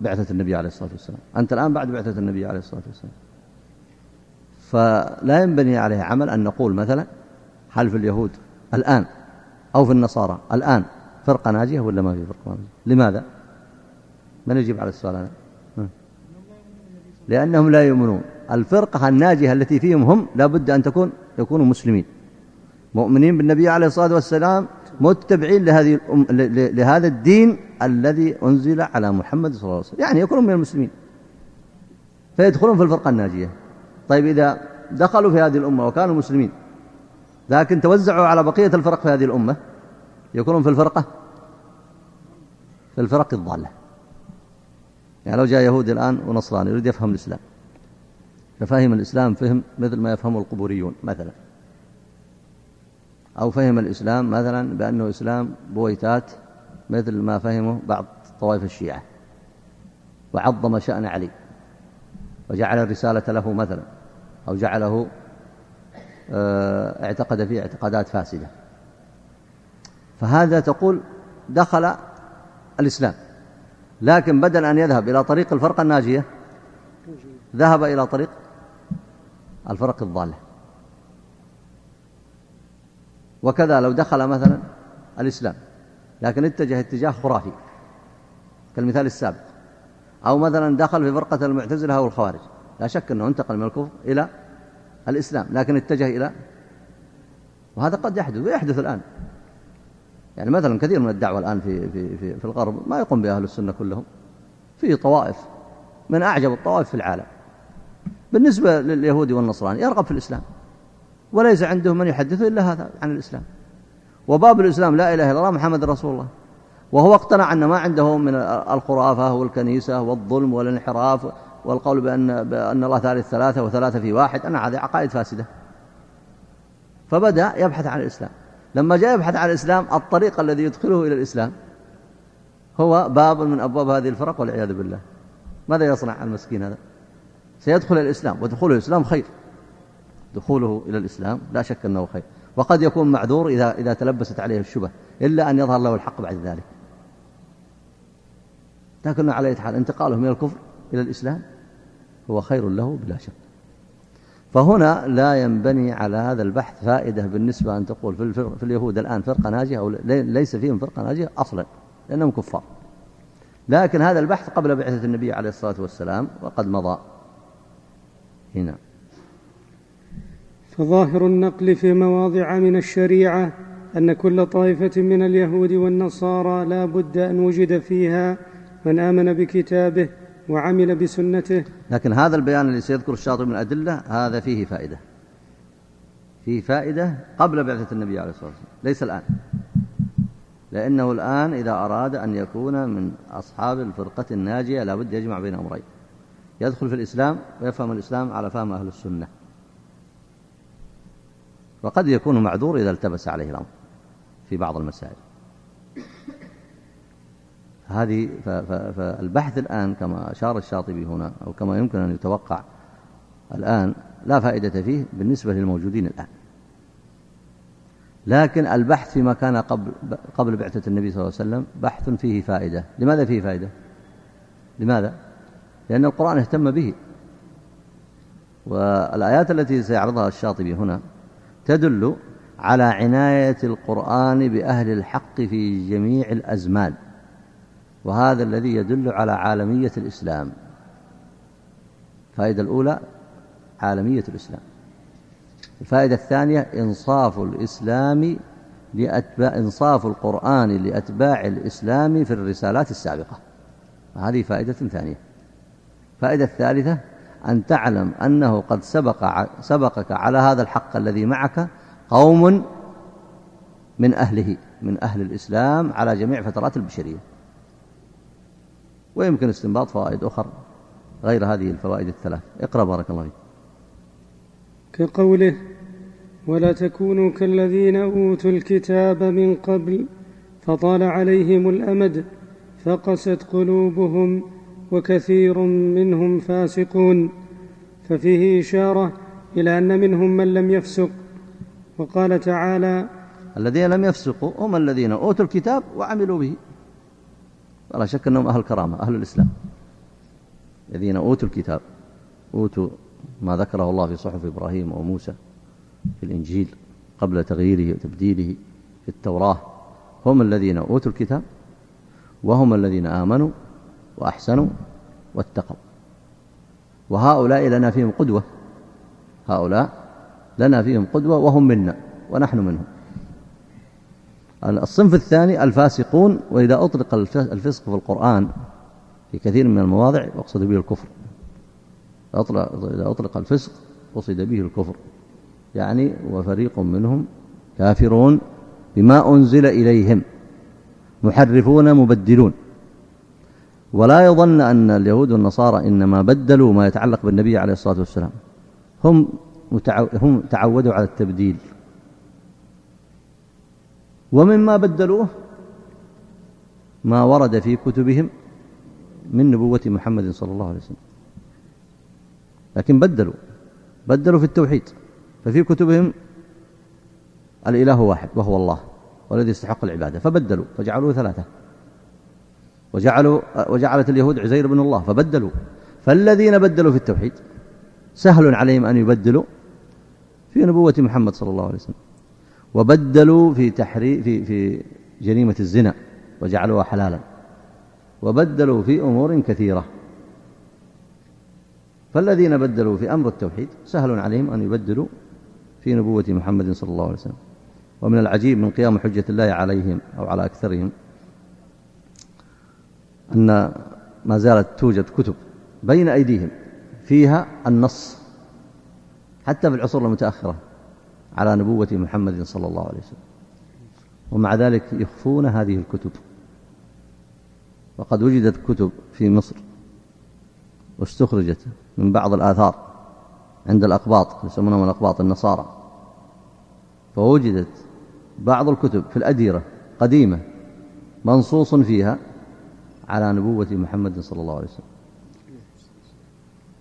بعثة النبي عليه الصلاة والسلام أنت الآن بعد بعثة النبي عليه الصلاة والسلام فلا ينبني عليه عمل أن نقول مثلا هل في اليهود الآن أو في النصارى الآن فرقة ناجية ولا ما في فرقة ناجية لماذا من يجيب على السؤال أنا لأنهم لا يؤمنون الفرقة الناجية التي فيهم هم لابد أن تكون يكونوا مسلمين مؤمنين بالنبي عليه الصلاة والسلام متبعين لهذه لهذا الدين الذي أنزل على محمد صلى الله عليه وسلم يعني يكونوا من المسلمين فيدخلون في الفرقة الناجية طيب إذا دخلوا في هذه الأمة وكانوا مسلمين لكن توزعوا على بقية الفرق في هذه الأمة يكونون في الفرقة في الفرق الضالة يعني لو جاء يهودي الآن ونصراني يريد يفهم الإسلام ففهم الإسلام فهم مثل ما يفهمه القبوريون مثلا أو فهم الإسلام مثلا بأنه إسلام بويتات مثل ما فهمه بعض طوائف الشيعة وعظم شأن علي وجعل الرسالة له مثلا أو جعله آه، اعتقد فيه اعتقادات فاسدة فهذا تقول دخل الإسلام لكن بدل أن يذهب إلى طريق الفرقة الناجية ذهب إلى طريق الفرق الضالة وكذا لو دخل مثلا الإسلام لكن اتجه اتجاه خرافي كالمثال السابق أو مثلا دخل في فرقة المعتزلة أو الخوارج لا شك أنه انتقل من الكفر إلى الإسلام لكن اتجه إلى وهذا قد يحدث ويحدث الآن يعني مثلا كثير من الدعوة الآن في, في, في, في الغرب ما يقوم بأهل السنة كلهم في طوائف من أعجب الطوائف في العالم بالنسبة لليهودي والنصراني يرغب في الإسلام وليس عنده من يحدثه إلا هذا عن الإسلام وباب الإسلام لا إله إلا الله محمد رسول الله وهو اقتنع أن ما عنده من الخرافة والكنيسة والظلم والانحراف والقول بأن, بأن الله ثالث ثلاثة وثلاثة في واحد أنا هذه عقائد فاسدة فبدأ يبحث عن الإسلام لما جاء يبحث عن الإسلام الطريق الذي يدخله إلى الإسلام هو باب من أبواب هذه الفرق والعياذ بالله ماذا يصنع المسكين هذا سيدخل الإسلام ودخوله الإسلام خير دخوله إلى الإسلام لا شك أنه خير وقد يكون معذور إذا, إذا تلبست عليه الشبه إلا أن يظهر له الحق بعد ذلك لكنه على حال انتقاله من الكفر إلى الإسلام هو خير له بلا شك فهنا لا ينبني على هذا البحث فائدة بالنسبة أن تقول في, في اليهود الآن فرقة ناجية أو ليس فيهم فرقة ناجية أصلا لأنهم كفار لكن هذا البحث قبل بعثة النبي عليه الصلاة والسلام وقد مضى هنا
فظاهر النقل في مواضع من الشريعة أن كل طائفة من اليهود والنصارى لا بد أن وجد فيها من آمن بكتابه وعمل بسنته
لكن هذا البيان الذي سيذكر الشاطبي من الأدلة هذا فيه فائدة فيه فائدة قبل بعثة النبي عليه الصلاة والسلام ليس الآن لأنه الآن إذا أراد أن يكون من أصحاب الفرقة الناجية لابد يجمع بين أمرين يدخل في الإسلام ويفهم الإسلام على فهم أهل السنة وقد يكون معذور إذا التبس عليه الأمر في بعض المسائل هذه فالبحث الآن كما أشار الشاطبي هنا أو كما يمكن أن يتوقع الآن لا فائدة فيه بالنسبة للموجودين الآن لكن البحث فيما كان قبل قبل بعثة النبي صلى الله عليه وسلم بحث فيه فائدة لماذا فيه فائدة لماذا لأن القرآن اهتم به والآيات التي سيعرضها الشاطبي هنا تدل على عناية القرآن بأهل الحق في جميع الأزمان وهذا الذي يدل على عالمية الإسلام الفائدة الأولى عالمية الإسلام الفائدة الثانية إنصاف الإسلام لأتباع إنصاف القرآن لأتباع الإسلام في الرسالات السابقة هذه فائدة ثانية الفائدة الثالثة أن تعلم أنه قد سبق سبقك على هذا الحق الذي معك قوم من أهله من أهل الإسلام على جميع فترات البشرية ويمكن استنباط فوائد أخر غير هذه الفوائد الثلاث اقرأ بارك الله فيك
كقوله ولا تكونوا كالذين أوتوا الكتاب من قبل فطال عليهم الأمد فقست قلوبهم وكثير منهم فاسقون ففيه إشارة إلى أن منهم من لم يفسق وقال تعالى الذين لم يفسقوا هم الذين أوتوا الكتاب وعملوا به
ولا شك أنهم أهل الكرامة أهل الإسلام الذين أوتوا الكتاب أوتوا ما ذكره الله في صحف إبراهيم وموسى في الإنجيل قبل تغييره وتبديله في التوراة هم الذين أوتوا الكتاب وهم الذين آمنوا وأحسنوا واتقوا وهؤلاء لنا فيهم قدوة هؤلاء لنا فيهم قدوة وهم منا ونحن منهم الصنف الثاني الفاسقون وإذا أطلق الفسق في القرآن في كثير من المواضع أقصد به الكفر أطلق إذا أطلق الفسق قصد به الكفر يعني وفريق منهم كافرون بما أنزل إليهم محرفون مبدلون ولا يظن أن اليهود والنصارى إنما بدلوا ما يتعلق بالنبي عليه الصلاة والسلام هم, هم تعودوا على التبديل ومما بدلوه ما ورد في كتبهم من نبوة محمد صلى الله عليه وسلم لكن بدلوا بدلوا في التوحيد ففي كتبهم الإله واحد وهو الله والذي يستحق العبادة فبدلوا فجعلوه ثلاثة وجعلوا وجعلت اليهود عزير بن الله فبدلوا فالذين بدلوا في التوحيد سهل عليهم أن يبدلوا في نبوة محمد صلى الله عليه وسلم وبدلوا في تحري في في جريمة الزنا وجعلوها حلالا وبدلوا في أمور كثيرة فالذين بدلوا في أمر التوحيد سهل عليهم أن يبدلوا في نبوة محمد صلى الله عليه وسلم ومن العجيب من قيام حجة الله عليهم أو على أكثرهم أن ما زالت توجد كتب بين أيديهم فيها النص حتى في العصور المتأخرة على نبوة محمد صلى الله عليه وسلم ومع ذلك يخفون هذه الكتب وقد وجدت كتب في مصر واستخرجت من بعض الآثار عند الأقباط يسمونهم الأقباط النصارى فوجدت بعض الكتب في الأديرة قديمة منصوص فيها على نبوة محمد صلى الله عليه وسلم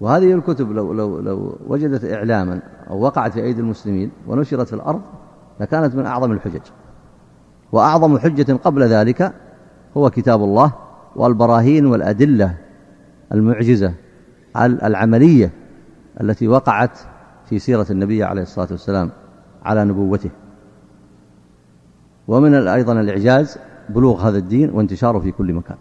وهذه الكتب لو, لو, لو وجدت إعلاما أو وقعت في أيدي المسلمين ونشرت في الأرض لكانت من أعظم الحجج وأعظم حجة قبل ذلك هو كتاب الله والبراهين والأدلة المعجزة العملية التي وقعت في سيرة النبي عليه الصلاة والسلام على نبوته ومن أيضا الإعجاز بلوغ هذا الدين وانتشاره في كل مكان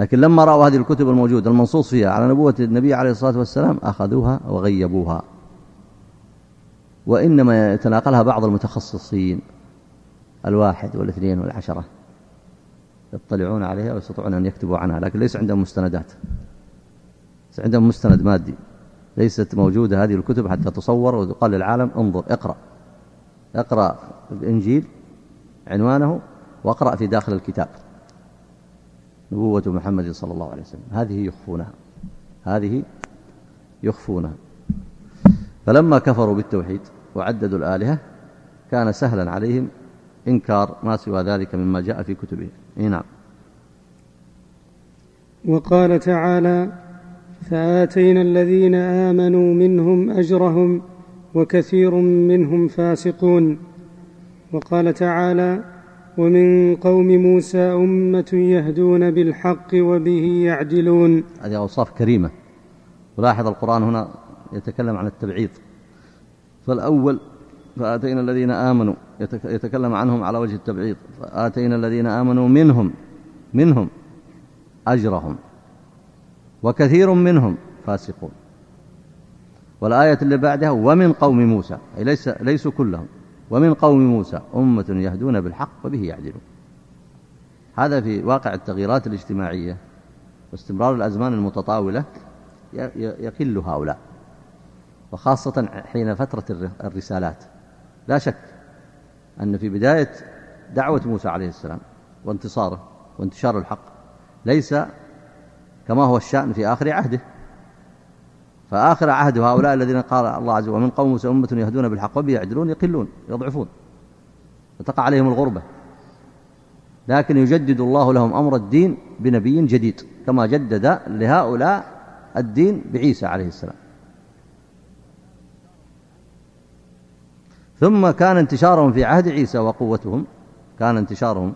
لكن لما رأوا هذه الكتب الموجودة المنصوص فيها على نبوة النبي عليه الصلاة والسلام أخذوها وغيبوها وإنما يتناقلها بعض المتخصصين الواحد والاثنين والعشرة يطلعون عليها ويستطيعون أن يكتبوا عنها لكن ليس عندهم مستندات ليس عندهم مستند مادي ليست موجودة هذه الكتب حتى تصور وتقال للعالم انظر اقرأ اقرأ الإنجيل عنوانه واقرأ في داخل الكتاب نبوة محمد صلى الله عليه وسلم هذه يخفونها هذه يخفونها فلما كفروا بالتوحيد وعددوا الآلهة كان سهلا عليهم إنكار ما سوى ذلك مما جاء في كتبه نعم
وقال تعالى فآتينا الذين آمنوا منهم أجرهم وكثير منهم فاسقون وقال تعالى ومن قوم موسى أمة يهدون بالحق وبه يعدلون
هذه أوصاف كريمة ولاحظ القرآن هنا يتكلم عن التبعيض فالأول فآتينا الذين آمنوا يتكلم عنهم على وجه التبعيض فآتينا الذين آمنوا منهم منهم أجرهم وكثير منهم فاسقون والآية اللي بعدها ومن قوم موسى أي ليس, ليسوا كلهم ومن قوم موسى أمة يهدون بالحق وبه يعدلون هذا في واقع التغييرات الاجتماعية واستمرار الأزمان المتطاولة يقل هؤلاء وخاصة حين فترة الرسالات لا شك أن في بداية دعوة موسى عليه السلام وانتصاره وانتشار الحق ليس كما هو الشأن في آخر عهده فآخر عهد هؤلاء الذين قال الله عز وجل ومن قوم أمة يهدون بالحق وبيعدلون يقلون يضعفون وتقع عليهم الغربة لكن يجدد الله لهم أمر الدين بنبي جديد كما جدد لهؤلاء الدين بعيسى عليه السلام ثم كان انتشارهم في عهد عيسى وقوتهم كان انتشارهم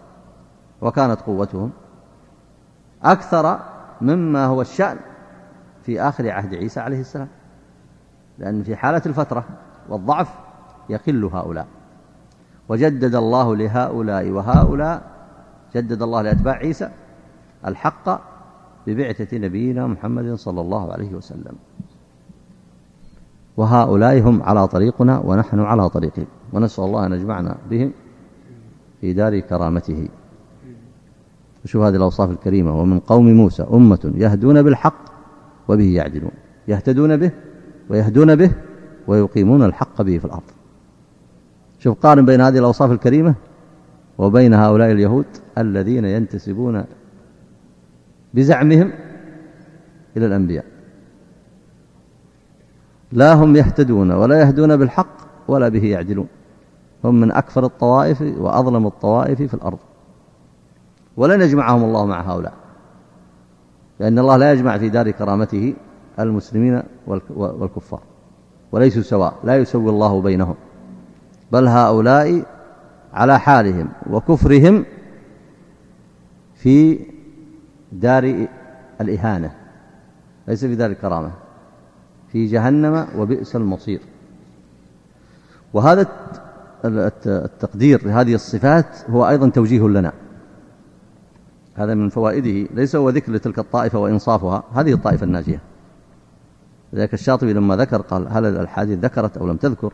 وكانت قوتهم أكثر مما هو الشأن في آخر عهد عيسى عليه السلام لأن في حالة الفترة والضعف يقل هؤلاء وجدد الله لهؤلاء وهؤلاء جدد الله لأتباع عيسى الحق ببعثة نبينا محمد صلى الله عليه وسلم وهؤلاء هم على طريقنا ونحن على طريقهم ونسأل الله أن يجمعنا بهم في دار كرامته وشوف هذه الأوصاف الكريمة ومن قوم موسى أمة يهدون بالحق وبه يعدلون يهتدون به ويهدون به ويقيمون الحق به في الأرض شوف قارن بين هذه الأوصاف الكريمة وبين هؤلاء اليهود الذين ينتسبون بزعمهم إلى الأنبياء لا هم يهتدون ولا يهدون بالحق ولا به يعدلون هم من أكثر الطوائف وأظلم الطوائف في الأرض ولن يجمعهم الله مع هؤلاء لأن الله لا يجمع في دار كرامته المسلمين والكفار وليسوا سواء لا يسوي الله بينهم بل هؤلاء على حالهم وكفرهم في دار الإهانة ليس في دار الكرامة في جهنم وبئس المصير وهذا التقدير لهذه الصفات هو أيضا توجيه لنا هذا من فوائده ليس هو ذكر لتلك الطائفة وإنصافها هذه الطائفة الناجية لذلك الشاطبي لما ذكر قال هل الألحادي ذكرت أو لم تذكر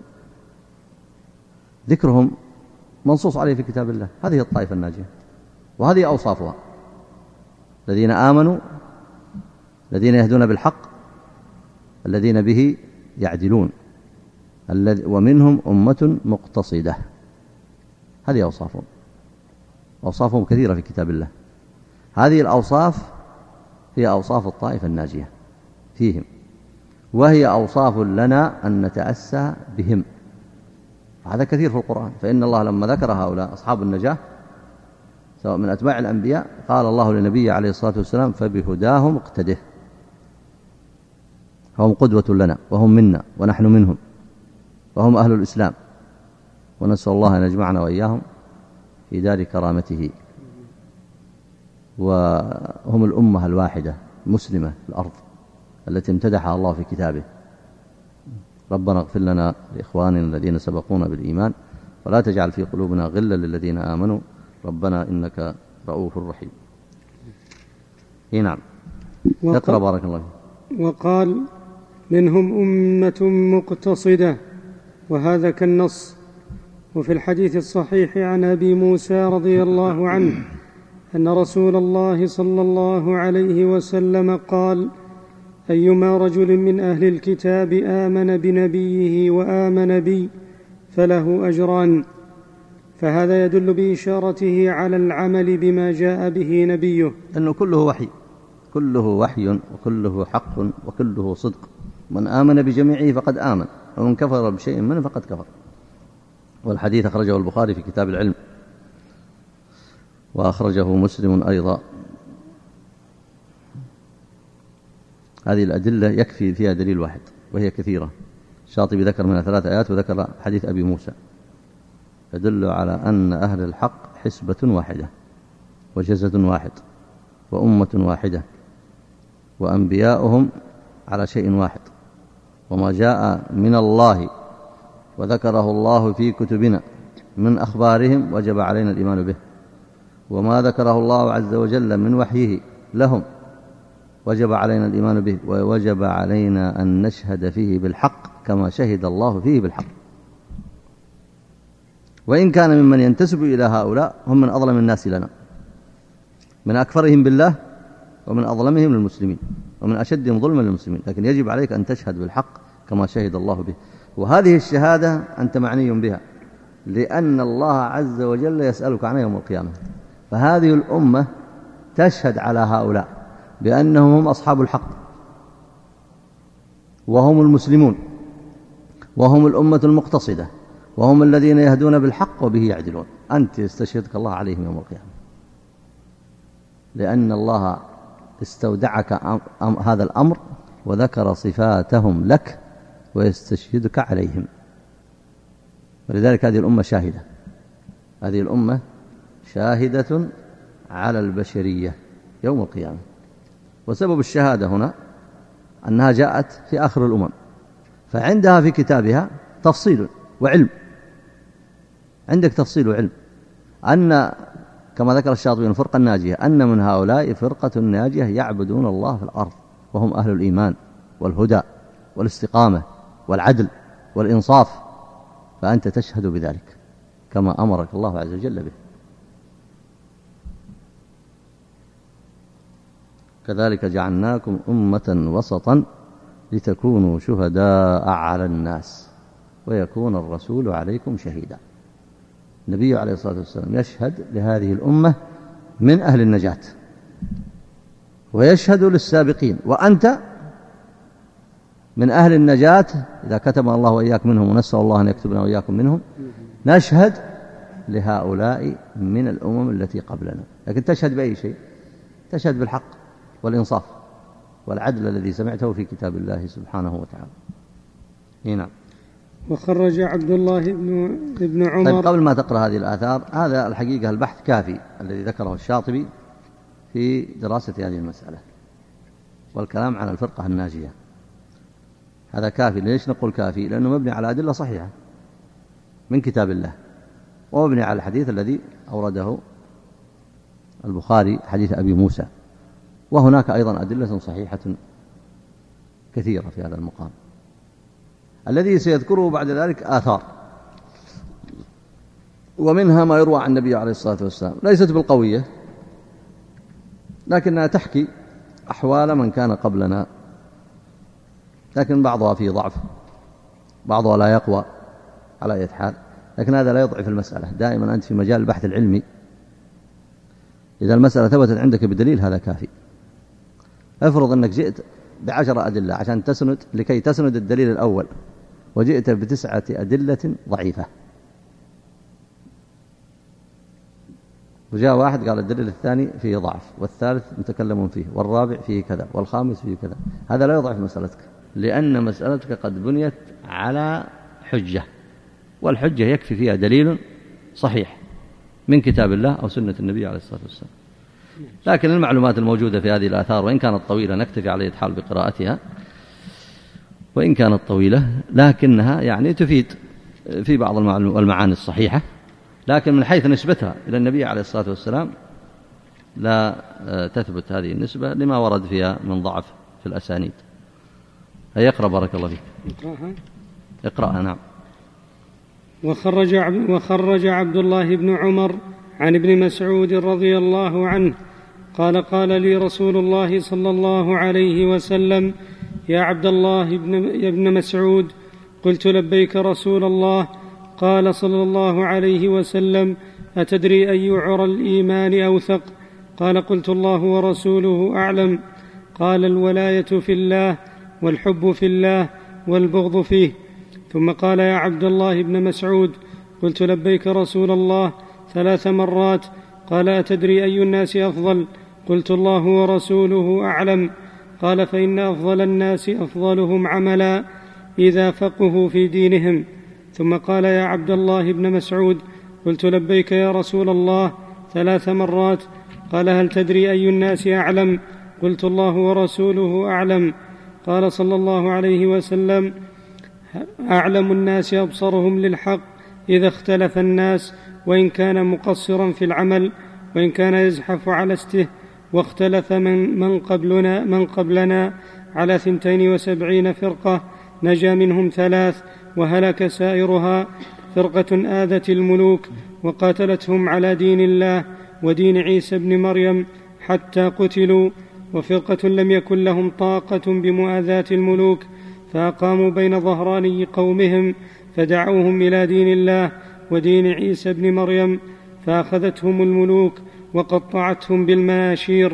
ذكرهم منصوص عليه في كتاب الله هذه الطائفة الناجية وهذه أوصافها الذين آمنوا الذين يهدون بالحق الذين به يعدلون ومنهم أمة مقتصدة هذه أوصافهم أوصافهم كثيرة في كتاب الله هذه الأوصاف هي أوصاف الطائفة الناجية فيهم وهي أوصاف لنا أن نتأسى بهم هذا كثير في القرآن فإن الله لما ذكر هؤلاء أصحاب النجاة سواء من أتباع الأنبياء قال الله للنبي عليه الصلاة والسلام فبهداهم اقتده فهم قدوة لنا وهم منا ونحن منهم وهم أهل الإسلام ونسأل الله أن يجمعنا وإياهم في دار كرامته وهم الأمة الواحدة مسلمة الأرض التي امتدحها الله في كتابه ربنا اغفر لنا لإخواننا الذين سبقونا بالإيمان ولا تجعل في قلوبنا غلا للذين آمنوا ربنا إنك رؤوف رحيم اي نعم اقرأ بارك الله
وقال منهم أمة مقتصدة وهذا كالنص وفي الحديث الصحيح عن أبي موسى رضي الله عنه ان رسول الله صلى الله عليه وسلم قال ايما رجل من اهل الكتاب امن بنبيه وامن بي فله اجران فهذا يدل باشارته على العمل بما جاء به نبيه انه كله وحي كله وحي وكله حق
وكله صدق من امن بجميعه فقد امن ومن كفر بشيء منه فقد كفر والحديث اخرجه البخاري في كتاب العلم وأخرجه مسلم أيضا هذه الأدلة يكفي فيها دليل واحد وهي كثيرة الشاطبي ذكر منها ثلاث آيات وذكر حديث أبي موسى يدل على أن أهل الحق حسبة واحدة وجزة واحد وأمة واحدة وأنبياؤهم على شيء واحد وما جاء من الله وذكره الله في كتبنا من أخبارهم وجب علينا الإيمان به وما ذكره الله عز وجل من وحيه لهم وجب علينا الإيمان به ووجب علينا أن نشهد فيه بالحق كما شهد الله فيه بالحق وإن كان ممن ينتسب إلى هؤلاء هم من أظلم الناس لنا من أكفرهم بالله ومن أظلمهم للمسلمين ومن أشدهم ظلما للمسلمين لكن يجب عليك أن تشهد بالحق كما شهد الله به وهذه الشهادة أنت معني بها لأن الله عز وجل يسألك عنها يوم القيامة فهذه الأمة تشهد على هؤلاء بأنهم هم أصحاب الحق وهم المسلمون وهم الأمة المقتصدة وهم الذين يهدون بالحق وبه يعدلون أنت يستشهدك الله عليهم يوم القيامة لأن الله استودعك هذا الأمر وذكر صفاتهم لك ويستشهدك عليهم ولذلك هذه الأمة شاهدة هذه الأمة شاهدة على البشرية يوم القيامة وسبب الشهادة هنا أنها جاءت في آخر الأمم فعندها في كتابها تفصيل وعلم عندك تفصيل وعلم أن كما ذكر الشاطبي الفرقة الناجية أن من هؤلاء فرقة ناجية يعبدون الله في الأرض وهم أهل الإيمان والهدى والاستقامة والعدل والإنصاف فأنت تشهد بذلك كما أمرك الله عز وجل به كذلك جعلناكم أمة وسطا لتكونوا شهداء على الناس ويكون الرسول عليكم شهيدا النبي عليه الصلاة والسلام يشهد لهذه الأمة من أهل النجاة ويشهد للسابقين وأنت من أهل النجاة إذا كتب الله وإياك منهم ونسأل الله أن يكتبنا وإياكم منهم نشهد لهؤلاء من الأمم التي قبلنا لكن تشهد بأي شيء تشهد بالحق والإنصاف والعدل الذي سمعته في كتاب الله سبحانه وتعالى هنا نعم.
وخرج عبد الله بن, ابن عمر طيب قبل
ما تقرأ هذه الآثار هذا الحقيقة البحث كافي الذي ذكره الشاطبي في دراسة هذه المسألة والكلام عن الفرقة الناجية هذا كافي ليش نقول كافي لأنه مبني على أدلة صحيحة من كتاب الله ومبني على الحديث الذي أورده البخاري حديث أبي موسى وهناك أيضا أدلة صحيحة كثيرة في هذا المقام الذي سيذكره بعد ذلك آثار ومنها ما يروى عن النبي عليه الصلاة والسلام ليست بالقوية لكنها تحكي أحوال من كان قبلنا لكن بعضها فيه ضعف بعضها لا يقوى على أي حال لكن هذا لا يضعف المسألة دائما أنت في مجال البحث العلمي إذا المسألة ثبتت عندك بدليل هذا كافي افرض أنك جئت بعشرة أدلة عشان تسند لكي تسند الدليل الأول وجئت بتسعة أدلة ضعيفة وجاء واحد قال الدليل الثاني فيه ضعف والثالث متكلم فيه والرابع فيه كذا والخامس فيه كذا هذا لا يضعف مسألتك لأن مسألتك قد بنيت على حجة والحجة يكفي فيها دليل صحيح من كتاب الله أو سنة النبي عليه الصلاة والسلام لكن المعلومات الموجودة في هذه الآثار وإن كانت طويلة نكتفي على حال بقراءتها وإن كانت طويلة لكنها يعني تفيد في بعض المعاني الصحيحة لكن من حيث نسبتها إلى النبي عليه الصلاة والسلام لا آه، تثبت هذه النسبة لما ورد فيها من ضعف في الأسانيد هيا اقرأ بارك الله فيك اقرأها اقرأها نعم
وخرج وخرج عبد الله بن عمر عن ابن مسعود رضي الله عنه قال قال لي رسول الله صلى الله عليه وسلم يا عبد الله يا ابن مسعود قلت لبيك رسول الله قال صلى الله عليه وسلم اتدري اي عرى الايمان اوثق قال قلت الله ورسوله اعلم قال الولايه في الله والحب في الله والبغض فيه ثم قال يا عبد الله بن مسعود قلت لبيك رسول الله ثلاث مرات قال اتدري اي الناس افضل قلت الله ورسوله اعلم قال فان افضل الناس افضلهم عملا اذا فقهوا في دينهم ثم قال يا عبد الله بن مسعود قلت لبيك يا رسول الله ثلاث مرات قال هل تدري اي الناس اعلم قلت الله ورسوله اعلم قال صلى الله عليه وسلم اعلم الناس ابصرهم للحق اذا اختلف الناس وان كان مقصرا في العمل وان كان يزحف على استه واختلف من, من قبلنا من قبلنا على ثنتين وسبعين فرقة نجا منهم ثلاث وهلك سائرها فرقة آذت الملوك وقاتلتهم على دين الله ودين عيسى بن مريم حتى قتلوا وفرقة لم يكن لهم طاقة بمؤاذاة الملوك فأقاموا بين ظهراني قومهم فدعوهم إلى دين الله ودين عيسى بن مريم فأخذتهم الملوك وقطعتهم بالمناشير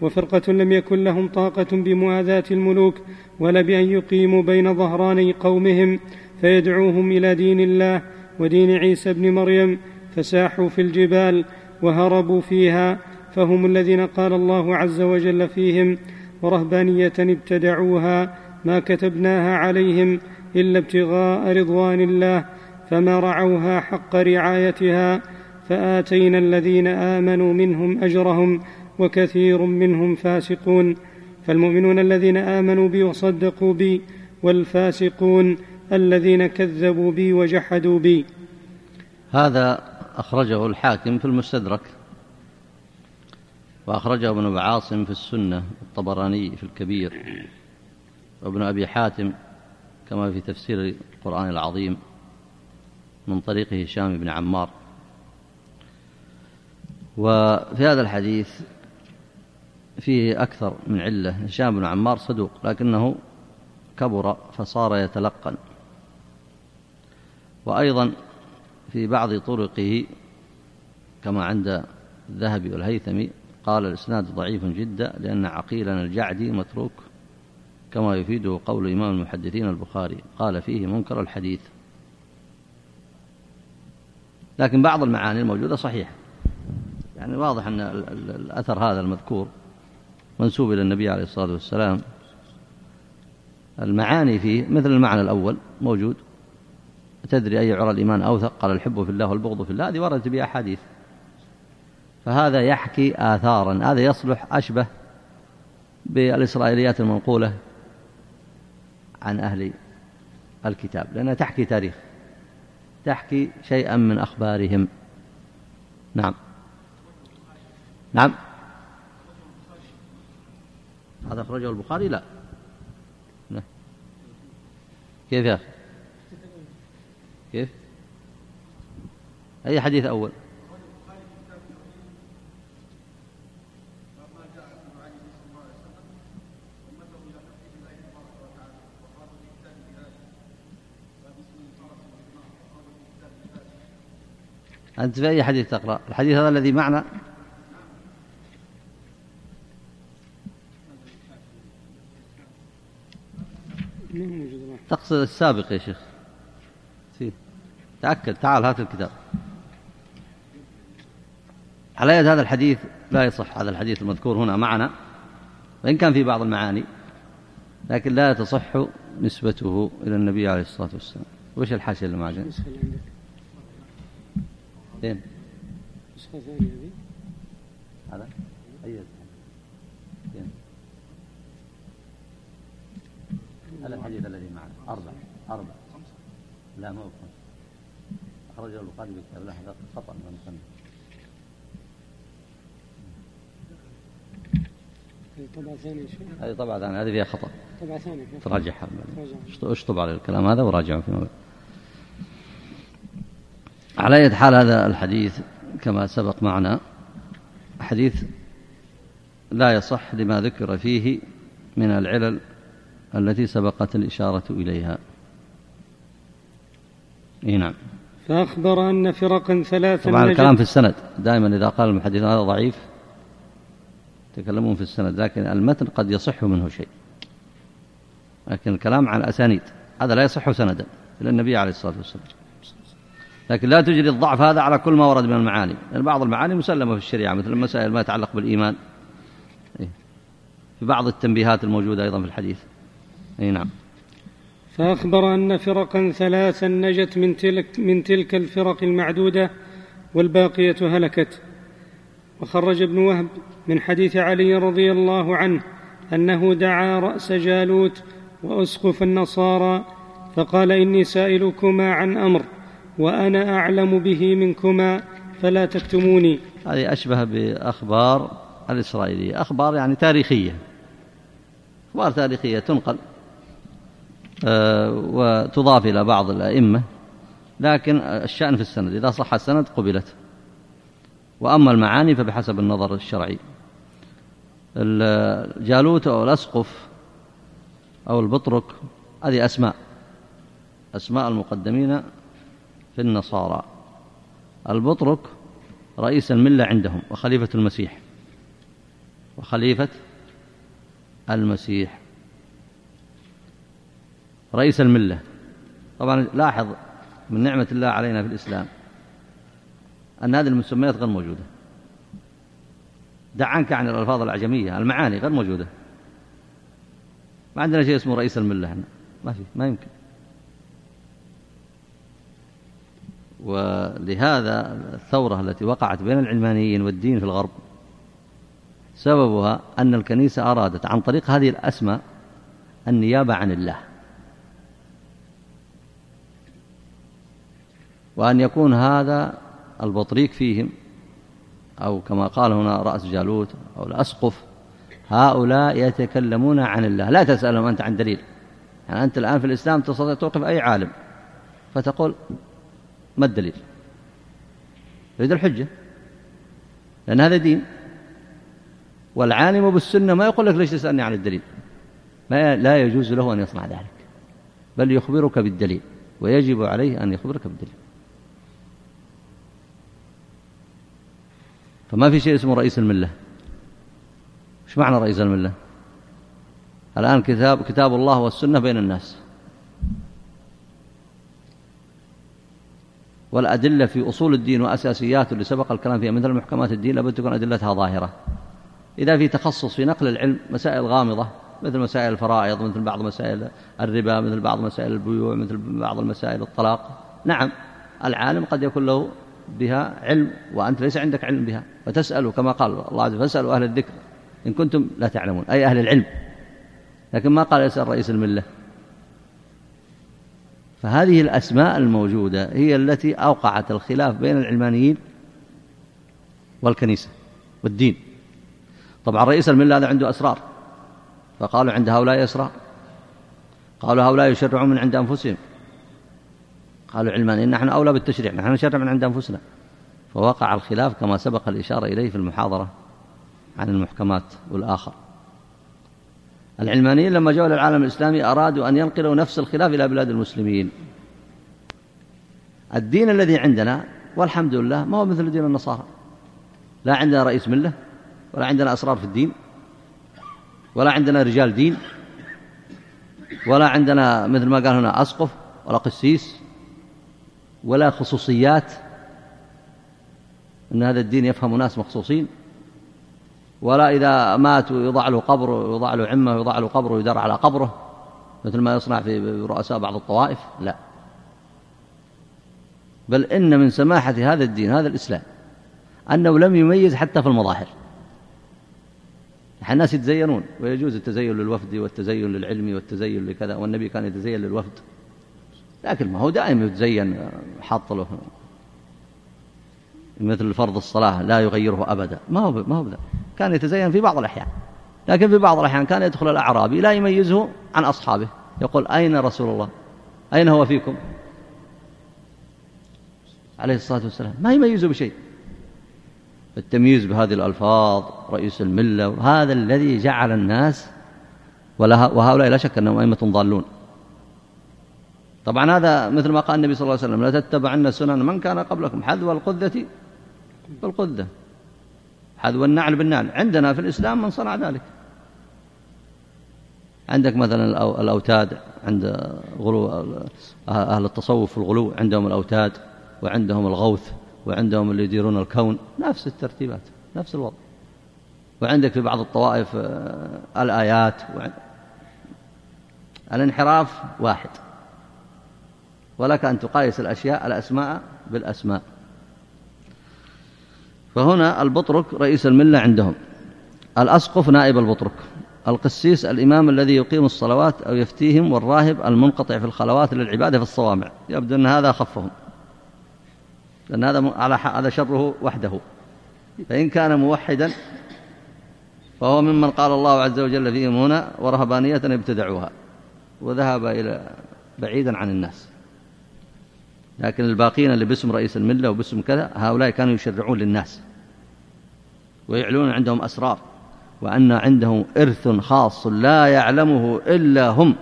وفرقة لم يكن لهم طاقة بمؤاذاة الملوك ولا بأن يقيموا بين ظهراني قومهم فيدعوهم إلى دين الله ودين عيسى ابن مريم فساحوا في الجبال وهربوا فيها فهم الذين قال الله عز وجل فيهم ورهبانية ابتدعوها ما كتبناها عليهم إلا ابتغاء رضوان الله فما رعوها حق رعايتها فاتينا الذين امنوا منهم اجرهم وكثير منهم فاسقون فالمؤمنون الذين امنوا بي وصدقوا بي والفاسقون الذين كذبوا بي وجحدوا بي
هذا اخرجه الحاكم في المستدرك واخرجه ابن عاصم في السنه الطبراني في الكبير وابن ابي حاتم كما في تفسير القران العظيم من طريق هشام بن عمار وفي هذا الحديث فيه أكثر من علة هشام بن عمار صدوق لكنه كبر فصار يتلقن وأيضا في بعض طرقه كما عند الذهبي والهيثمي قال الإسناد ضعيف جدا لأن عقيلا الجعدي متروك كما يفيده قول إمام المحدثين البخاري قال فيه منكر الحديث لكن بعض المعاني الموجودة صحيحة يعني واضح أن الأثر هذا المذكور منسوب إلى النبي عليه الصلاة والسلام المعاني فيه مثل المعنى الأول موجود تدري أي عرى الإيمان أوثق قال الحب في الله والبغض في الله هذه وردت بأحاديث فهذا يحكي آثارا هذا يصلح أشبه بالإسرائيليات المنقولة عن أهل الكتاب لأنها تحكي تاريخ تحكي شيئا من أخبارهم نعم نعم هذا أخرجه البخاري لا كيف يا أخي كيف أي حديث أول أنت في أي حديث تقرأ الحديث هذا الذي معنا تقصد السابق يا شيخ تأكد تعال هات الكتاب على يد هذا الحديث لا يصح هذا الحديث المذكور هنا معنا وإن كان في بعض المعاني لكن لا تصح نسبته إلى النبي عليه الصلاة والسلام وش الحاشية اللي معجن فين إيه. هذا إيه. هذا الحديث الذي معنا أربع أربع لا ما أكون أخرجه البخاري بالكتاب لحظة خطأ من المصنف طبعة ثانية هذه طبعة ثانية هذه فيها خطأ طبعة ثانية تراجعها اشطب على الكلام هذا وراجعه في بعد على أية حال هذا الحديث كما سبق معنا حديث لا يصح لما ذكر فيه من العلل التي سبقت الإشارة إليها إيه نعم
فأخبر أن فرقا ثلاثا طبعا الكلام في السند
دائما إذا قال المحدث هذا ضعيف يتكلمون في السند لكن المتن قد يصح منه شيء لكن الكلام عن أسانيد هذا لا يصح سندا إلى النبي عليه الصلاة والسلام لكن لا تجري الضعف هذا على كل ما ورد من المعاني لأن بعض المعاني مسلمة في الشريعة مثل المسائل ما يتعلق بالإيمان إيه. في بعض التنبيهات الموجودة أيضا في الحديث أي نعم
فأخبر أن فرقا ثلاثا نجت من تلك, من تلك الفرق المعدودة والباقية هلكت وخرج ابن وهب من حديث علي رضي الله عنه أنه دعا رأس جالوت وأسقف النصارى فقال إني سائلكما عن أمر وأنا أعلم به منكما فلا تكتموني هذه أشبه بأخبار
الإسرائيلية أخبار يعني تاريخية أخبار تاريخية تنقل آه، وتضاف إلى بعض الأئمة لكن الشأن في السند إذا صح السند قبلت وأما المعاني فبحسب النظر الشرعي الجالوت أو الأسقف أو البطرك هذه أسماء أسماء المقدمين في النصارى البطرك رئيس الملة عندهم وخليفة المسيح وخليفة المسيح رئيس الملة طبعا لاحظ من نعمة الله علينا في الإسلام أن هذه المسميات غير موجودة دع عنك عن الألفاظ الأعجمية المعاني غير موجودة ما عندنا شيء اسمه رئيس الملة هنا ما في ما يمكن ولهذا الثورة التي وقعت بين العلمانيين والدين في الغرب سببها أن الكنيسة أرادت عن طريق هذه الأسماء النيابة عن الله وأن يكون هذا البطريق فيهم أو كما قال هنا رأس جالوت أو الأسقف هؤلاء يتكلمون عن الله لا تسألهم أنت عن دليل يعني أنت الآن في الإسلام تستطيع توقف أي عالم فتقول ما الدليل يريد الحجة لأن هذا دين والعالم بالسنة ما يقول لك ليش تسألني عن الدليل ما لا يجوز له أن يصنع ذلك بل يخبرك بالدليل ويجب عليه أن يخبرك بالدليل فما في شيء اسمه رئيس الملة ايش معنى رئيس الملة الآن كتاب, كتاب الله والسنة بين الناس والأدلة في أصول الدين وأساسياته اللي سبق الكلام فيها مثل محكمات الدين لابد تكون أدلتها ظاهرة إذا في تخصص في نقل العلم مسائل غامضة مثل مسائل الفرائض مثل بعض مسائل الربا مثل بعض مسائل البيوع مثل بعض المسائل الطلاق نعم العالم قد يكون له بها علم وأنت ليس عندك علم بها فتسألوا كما قال الله عز وجل فاسألوا أهل الذكر إن كنتم لا تعلمون أي أهل العلم لكن ما قال يسأل رئيس الملة فهذه الأسماء الموجودة هي التي أوقعت الخلاف بين العلمانيين والكنيسة والدين طبعا رئيس الملة هذا عنده أسرار فقالوا عند هؤلاء أسرار قالوا هؤلاء يشرعون من عند أنفسهم قالوا علمانيين إن نحن أولى بالتشريع نحن نشرع من عند أنفسنا فوقع الخلاف كما سبق الإشارة إليه في المحاضرة عن المحكمات والآخر العلمانيين لما جاءوا للعالم الإسلامي أرادوا أن ينقلوا نفس الخلاف إلى بلاد المسلمين الدين الذي عندنا والحمد لله ما هو مثل دين النصارى لا عندنا رئيس ملة ولا عندنا أسرار في الدين ولا عندنا رجال دين ولا عندنا مثل ما قال هنا أسقف ولا قسيس ولا خصوصيات أن هذا الدين يفهم ناس مخصوصين ولا إذا مات يضع له قبر ويضع له عمة ويضع له قبر ويدار على قبره مثل ما يصنع في رؤساء بعض الطوائف لا بل إن من سماحة هذا الدين هذا الإسلام أنه لم يميز حتى في المظاهر الناس يتزينون ويجوز التزين للوفد والتزين للعلم والتزين لكذا والنبي كان يتزين للوفد لكن ما هو دائم يتزين حاط له مثل فرض الصلاة لا يغيره أبدا ما هو ما هو كان يتزين في بعض الأحيان لكن في بعض الأحيان كان يدخل الأعرابي لا يميزه عن أصحابه يقول أين رسول الله أين هو فيكم عليه الصلاة والسلام ما يميزه بشيء التمييز بهذه الألفاظ رئيس الملة وهذا الذي جعل الناس وهؤلاء لا شك أنهم أئمة ضالون طبعا هذا مثل ما قال النبي صلى الله عليه وسلم لا تتبعن سنن من كان قبلكم حذو القذة بالقذة حذو النعل بالنعل عندنا في الإسلام من صنع ذلك عندك مثلا الأوتاد عند غلو أهل التصوف في الغلو عندهم الأوتاد وعندهم الغوث وعندهم اللي يديرون الكون نفس الترتيبات نفس الوضع وعندك في بعض الطوائف آه، الآيات الانحراف واحد ولك أن تقايس الأشياء الأسماء بالأسماء فهنا البطرك رئيس الملة عندهم الأسقف نائب البطرك القسيس الإمام الذي يقيم الصلوات أو يفتيهم والراهب المنقطع في الخلوات للعبادة في الصوامع يبدو أن هذا خفهم لأن هذا على هذا شره وحده فإن كان موحدا فهو ممن قال الله عز وجل فيهم هنا ورهبانية ابتدعوها وذهب إلى بعيدا عن الناس لكن الباقين اللي باسم رئيس الملة وباسم كذا هؤلاء كانوا يشرعون للناس ويعلون عندهم أسرار وأن عندهم إرث خاص لا يعلمه إلا هم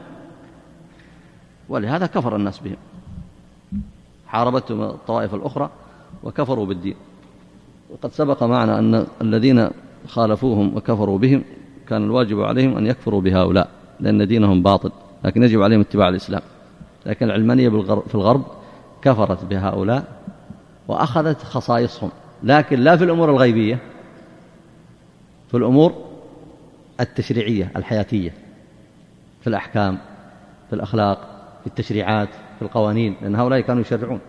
ولهذا كفر الناس بهم حاربتهم الطوائف الأخرى وكفروا بالدين وقد سبق معنا أن الذين خالفوهم وكفروا بهم كان الواجب عليهم أن يكفروا بهؤلاء لأن دينهم باطل لكن يجب عليهم اتباع الإسلام لكن العلمانية في الغرب كفرت بهؤلاء وأخذت خصائصهم لكن لا في الأمور الغيبية في الأمور التشريعية الحياتية في الأحكام في الأخلاق في التشريعات في القوانين لأن هؤلاء كانوا يشرعون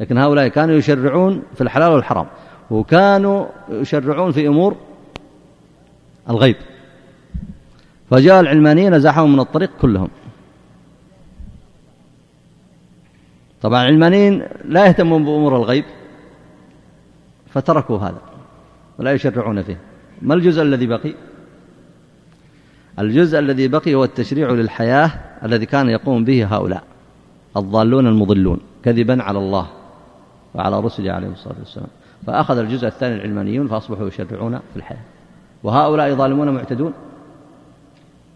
لكن هؤلاء كانوا يشرعون في الحلال والحرام وكانوا يشرعون في أمور الغيب فجاء العلمانيين زاحهم من الطريق كلهم طبعا العلمانيين لا يهتمون بأمور الغيب فتركوا هذا ولا يشرعون فيه ما الجزء الذي بقي الجزء الذي بقي هو التشريع للحياة الذي كان يقوم به هؤلاء الضالون المضلون كذبا على الله وعلى رسله عليه الصلاة والسلام فأخذ الجزء الثاني العلمانيون فأصبحوا يشرعون في الحياة وهؤلاء ظالمون معتدون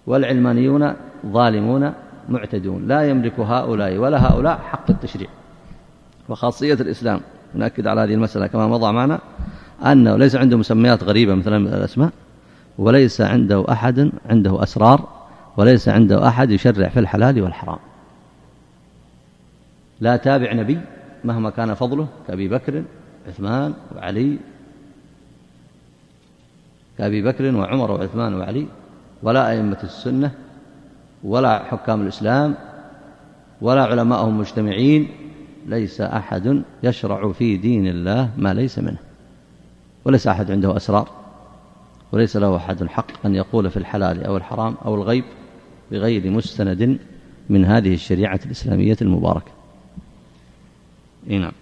والعلمانيون ظالمون معتدون لا يملك هؤلاء ولا هؤلاء حق التشريع وخاصية الإسلام نأكد على هذه المسألة كما مضى معنا أنه ليس عنده مسميات غريبة مثلا من الأسماء وليس عنده أحد عنده أسرار وليس عنده أحد يشرع في الحلال والحرام لا تابع نبي مهما كان فضله كأبي بكر عثمان وعلي كأبي بكر وعمر وعثمان وعلي ولا أئمة السنة ولا حكام الإسلام ولا علماءهم مجتمعين ليس أحد يشرع في دين الله ما ليس منه وليس أحد عنده أسرار وليس له أحد حق أن يقول في الحلال أو الحرام أو الغيب بغير مستند من هذه الشريعة الإسلامية المباركة نعم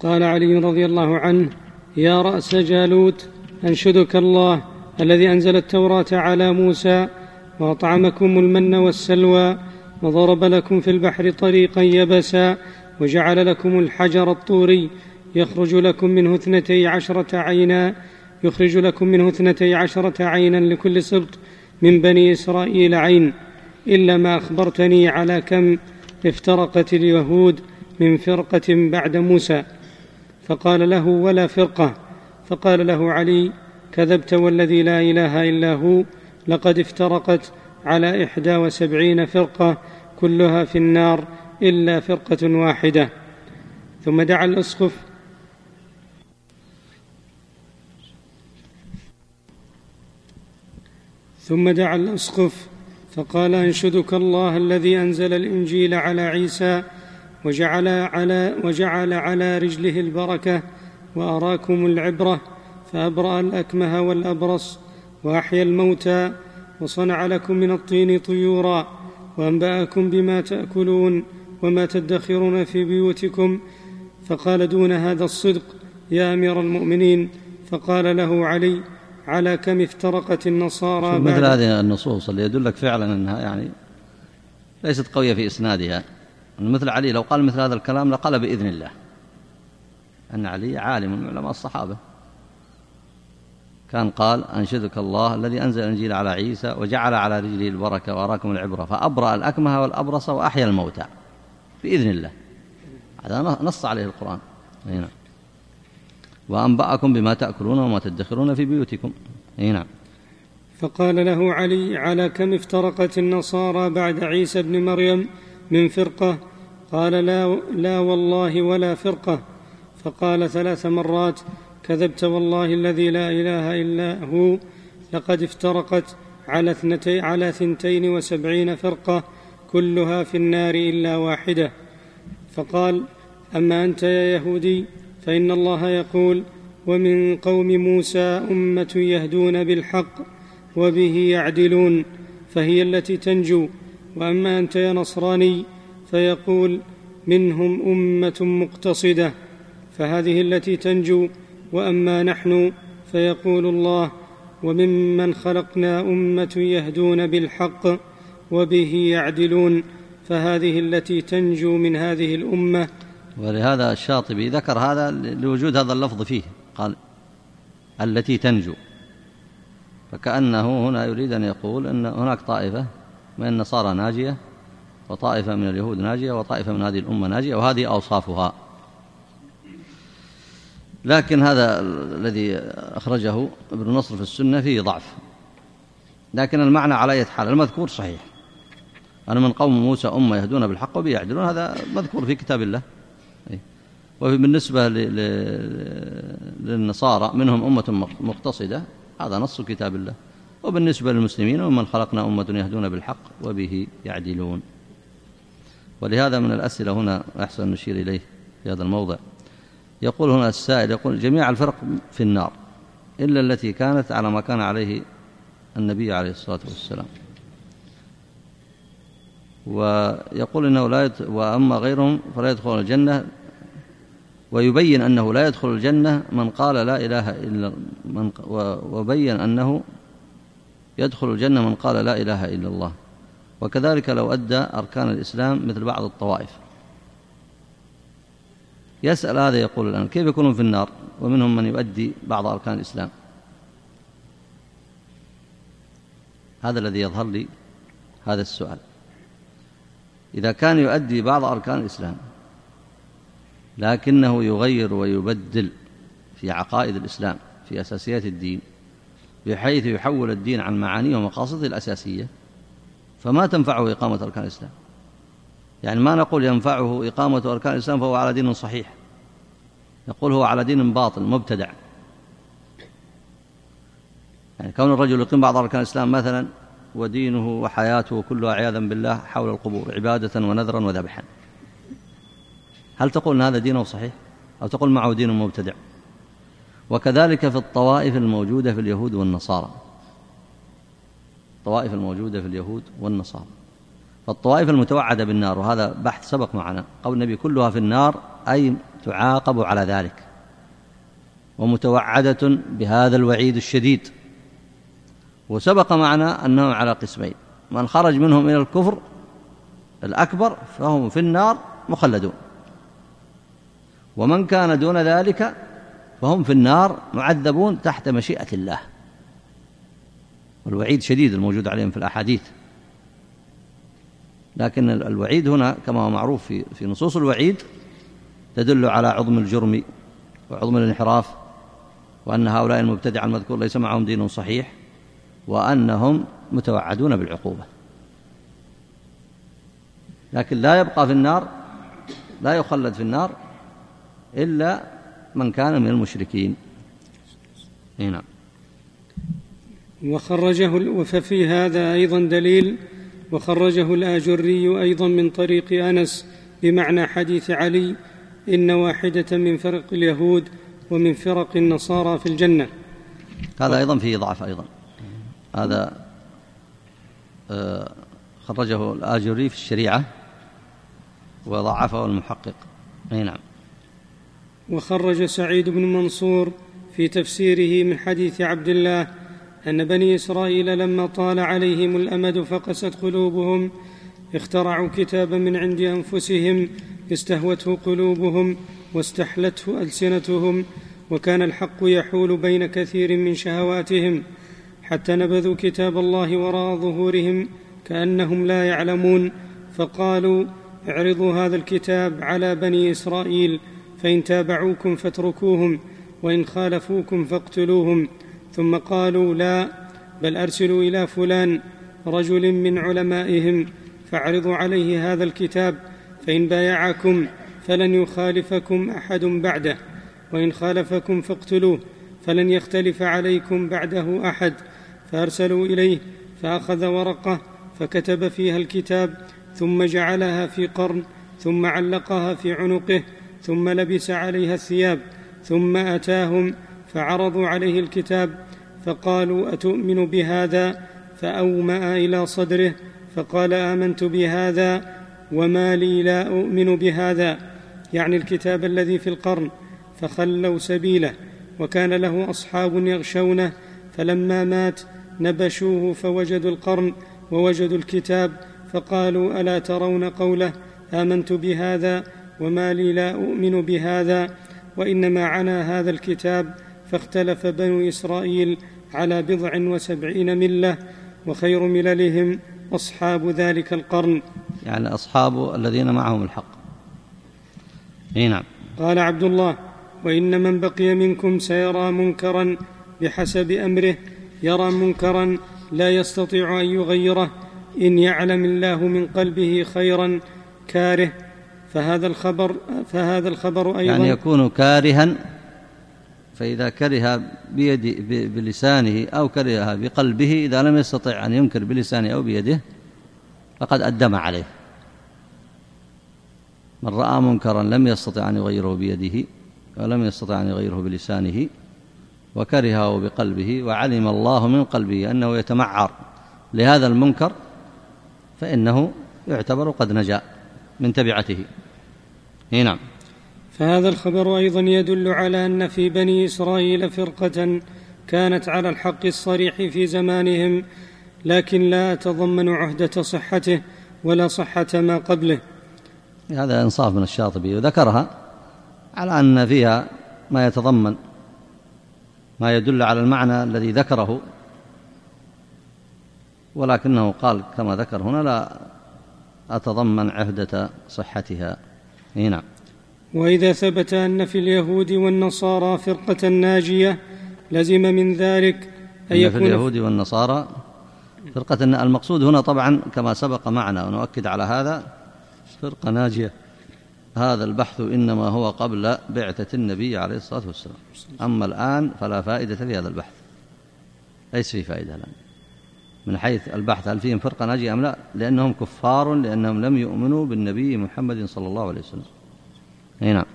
قال علي رضي الله عنه يا رأس جالوت أنشدك الله الذي أنزل التوراة على موسى وأطعمكم المن والسلوى وضرب لكم في البحر طريقا يبسا وجعل لكم الحجر الطوري يخرج لكم منه اثنتي عشرة عينا يخرج لكم منه اثنتي عشرة عينا لكل سبط من بني إسرائيل عين إلا ما أخبرتني على كم افترقت اليهود من فرقة بعد موسى فقال له ولا فرقة فقال له علي كذبت والذي لا إله إلا هو لقد افترقت على إحدى وسبعين فرقة كلها في النار إلا فرقة واحدة ثم دعا الأسقف ثم دعا الأسقف فقال أنشدك الله الذي أنزل الإنجيل على عيسى وجعل على, وجعل على رجله البركة وأراكم العبرة فأبرأ الأكمه والأبرص وأحيا الموتى وصنع لكم من الطين طيورا وأنبأكم بما تأكلون وما تدخرون في بيوتكم فقال دون هذا الصدق يا أمير المؤمنين فقال له علي على كم افترقت النصارى بعد مثل هذه
النصوص اللي يدلك فعلا أنها يعني ليست قوية في إسنادها مثل علي لو قال مثل هذا الكلام لقال بإذن الله أن علي عالم من علماء الصحابة كان قال أنشدك الله الذي أنزل الإنجيل على عيسى وجعل على رجله البركة وأراكم العبرة فأبرأ الأكمه والأبرص وأحيا الموتى بإذن الله هذا نص عليه القرآن هنا. نعم. وأنبأكم بما تأكلون
وما تدخرون في
بيوتكم هنا. نعم.
فقال له علي على كم افترقت النصارى بعد عيسى بن مريم من فرقة قال لا, لا والله ولا فرقة فقال ثلاث مرات كذبت والله الذي لا إله إلا هو لقد افترقت على, اثنتي على ثنتين وسبعين فرقة كلها في النار إلا واحدة فقال أما أنت يا يهودي فإن الله يقول ومن قوم موسى أمة يهدون بالحق وبه يعدلون فهي التي تنجو وأما أنت يا نصراني فيقول منهم أمة مقتصدة فهذه التي تنجو واما نحن فيقول الله وممن خلقنا امه يهدون بالحق وبه يعدلون فهذه التي تنجو من هذه الامه
ولهذا الشاطبي ذكر هذا لوجود هذا اللفظ فيه قال التي تنجو فكأنه هنا يريد أن يقول أن هناك طائفة من النصارى ناجية وطائفة من اليهود ناجية وطائفة من هذه الأمة ناجية وهذه أوصافها لكن هذا الذي أخرجه ابن نصر في السنة فيه ضعف لكن المعنى على أي حال المذكور صحيح أنا من قوم موسى أمة يهدون بالحق وبيعدلون هذا مذكور في كتاب الله إيه. وبالنسبة للنصارى منهم أمة مقتصدة هذا نص كتاب الله وبالنسبة للمسلمين ومن خلقنا أمة يهدون بالحق وبه يعدلون ولهذا من الأسئلة هنا أحسن نشير إليه في هذا الموضع يقول هنا السائل يقول جميع الفرق في النار إلا التي كانت على ما كان عليه النبي عليه الصلاة والسلام ويقول إنه لا يت... وأما غيرهم فلا يدخل الجنة ويبين أنه لا يدخل الجنة من قال لا إله إلا من وبين أنه يدخل الجنة من قال لا إله إلا الله وكذلك لو أدى أركان الإسلام مثل بعض الطوائف يسأل هذا يقول الآن كيف يكونون في النار ومنهم من يؤدي بعض أركان الإسلام هذا الذي يظهر لي هذا السؤال إذا كان يؤدي بعض أركان الإسلام لكنه يغير ويبدل في عقائد الإسلام في أساسيات الدين بحيث يحول الدين عن معانيه ومقاصده الأساسية فما تنفعه إقامة أركان الإسلام يعني ما نقول ينفعه إقامة أركان الإسلام فهو على دين صحيح نقول هو على دين باطل مبتدع يعني كون الرجل يقيم بعض أركان الإسلام مثلا ودينه وحياته كلها عياذا بالله حول القبور عبادة ونذرا وذبحا هل تقول أن هذا دينه صحيح أو تقول معه دين مبتدع وكذلك في الطوائف الموجودة في اليهود والنصارى الطوائف الموجودة في اليهود والنصارى فالطوائف المتوعدة بالنار وهذا بحث سبق معنا قول النبي كلها في النار أي تعاقب على ذلك ومتوعدة بهذا الوعيد الشديد وسبق معنا أنهم على قسمين من خرج منهم إلى الكفر الأكبر فهم في النار مخلدون ومن كان دون ذلك فهم في النار معذبون تحت مشيئة الله والوعيد شديد الموجود عليهم في الأحاديث لكن الوعيد هنا كما هو معروف في, في نصوص الوعيد تدل على عظم الجرم وعظم الانحراف وأن هؤلاء المبتدع المذكور ليس معهم دين صحيح وأنهم متوعدون بالعقوبة لكن لا يبقى في النار لا يخلد في النار إلا من كان من المشركين هنا إيه، نعم.
وخرجه ففي هذا أيضا دليل وخرجه الاجري ايضا من طريق انس بمعنى حديث علي ان واحده من فرق اليهود ومن فرق النصارى في الجنه
هذا ايضا فيه ضعف ايضا هذا آه، خرجه الاجري في الشريعه وضعفه المحقق اي نعم
وخرج سعيد بن منصور في تفسيره من حديث عبد الله ان بني اسرائيل لما طال عليهم الامد فقست قلوبهم اخترعوا كتابا من عند انفسهم استهوته قلوبهم واستحلته السنتهم وكان الحق يحول بين كثير من شهواتهم حتى نبذوا كتاب الله وراء ظهورهم كانهم لا يعلمون فقالوا اعرضوا هذا الكتاب على بني اسرائيل فان تابعوكم فاتركوهم وان خالفوكم فاقتلوهم ثم قالوا لا بل ارسلوا الى فلان رجل من علمائهم فاعرضوا عليه هذا الكتاب فان بايعكم فلن يخالفكم احد بعده وان خالفكم فاقتلوه فلن يختلف عليكم بعده احد فارسلوا اليه فاخذ ورقه فكتب فيها الكتاب ثم جعلها في قرن ثم علقها في عنقه ثم لبس عليها الثياب ثم اتاهم فعرضوا عليه الكتاب فقالوا اتؤمن بهذا فاوما الى صدره فقال امنت بهذا وما لي لا اؤمن بهذا يعني الكتاب الذي في القرن فخلوا سبيله وكان له اصحاب يغشونه فلما مات نبشوه فوجدوا القرن ووجدوا الكتاب فقالوا الا ترون قوله امنت بهذا وما لي لا اؤمن بهذا وانما عنا هذا الكتاب فاختلف بنو إسرائيل على بضع وسبعين ملة وخير مللهم أصحاب ذلك القرن يعني أصحاب الذين معهم الحق إيه نعم قال عبد الله وإن من بقي منكم سيرى منكرا بحسب أمره يرى منكرا لا يستطيع أن يغيره إن يعلم الله من قلبه خيرا كاره فهذا الخبر فهذا الخبر أيضا يعني
يكون كارها فإذا كره بيدي بلسانه أو كرهها بقلبه إذا لم يستطع أن ينكر بلسانه أو بيده فقد أدم عليه من رأى منكرا لم يستطع أن يغيره بيده ولم يستطع أن يغيره بلسانه وكرهه بقلبه وعلم الله من قلبه أنه يتمعر لهذا المنكر فإنه يعتبر قد نجا من تبعته نعم
فهذا الخبر ايضا يدل على ان في بني اسرائيل فرقه كانت على الحق الصريح في زمانهم لكن لا تضمن عهده صحته ولا صحه ما قبله
هذا انصاف من الشاطبي وذكرها على ان فيها ما يتضمن ما يدل على المعنى الذي ذكره ولكنه قال كما ذكر هنا لا أتضمن عهدة صحتها إيه، نعم
واذا ثبت ان في اليهود والنصارى فرقه ناجيه لزم من ذلك ان يكون في اليهود
والنصارى فرقه المقصود هنا طبعا كما سبق معنا ونؤكد على هذا فرقه ناجيه هذا البحث انما هو قبل بعثه النبي عليه الصلاه والسلام اما الان فلا فائده في هذا البحث ليس في فائده الان من حيث البحث هل فيهم فرقه ناجيه ام لا لانهم كفار لانهم لم يؤمنوا بالنبي محمد صلى الله عليه وسلم اي نعم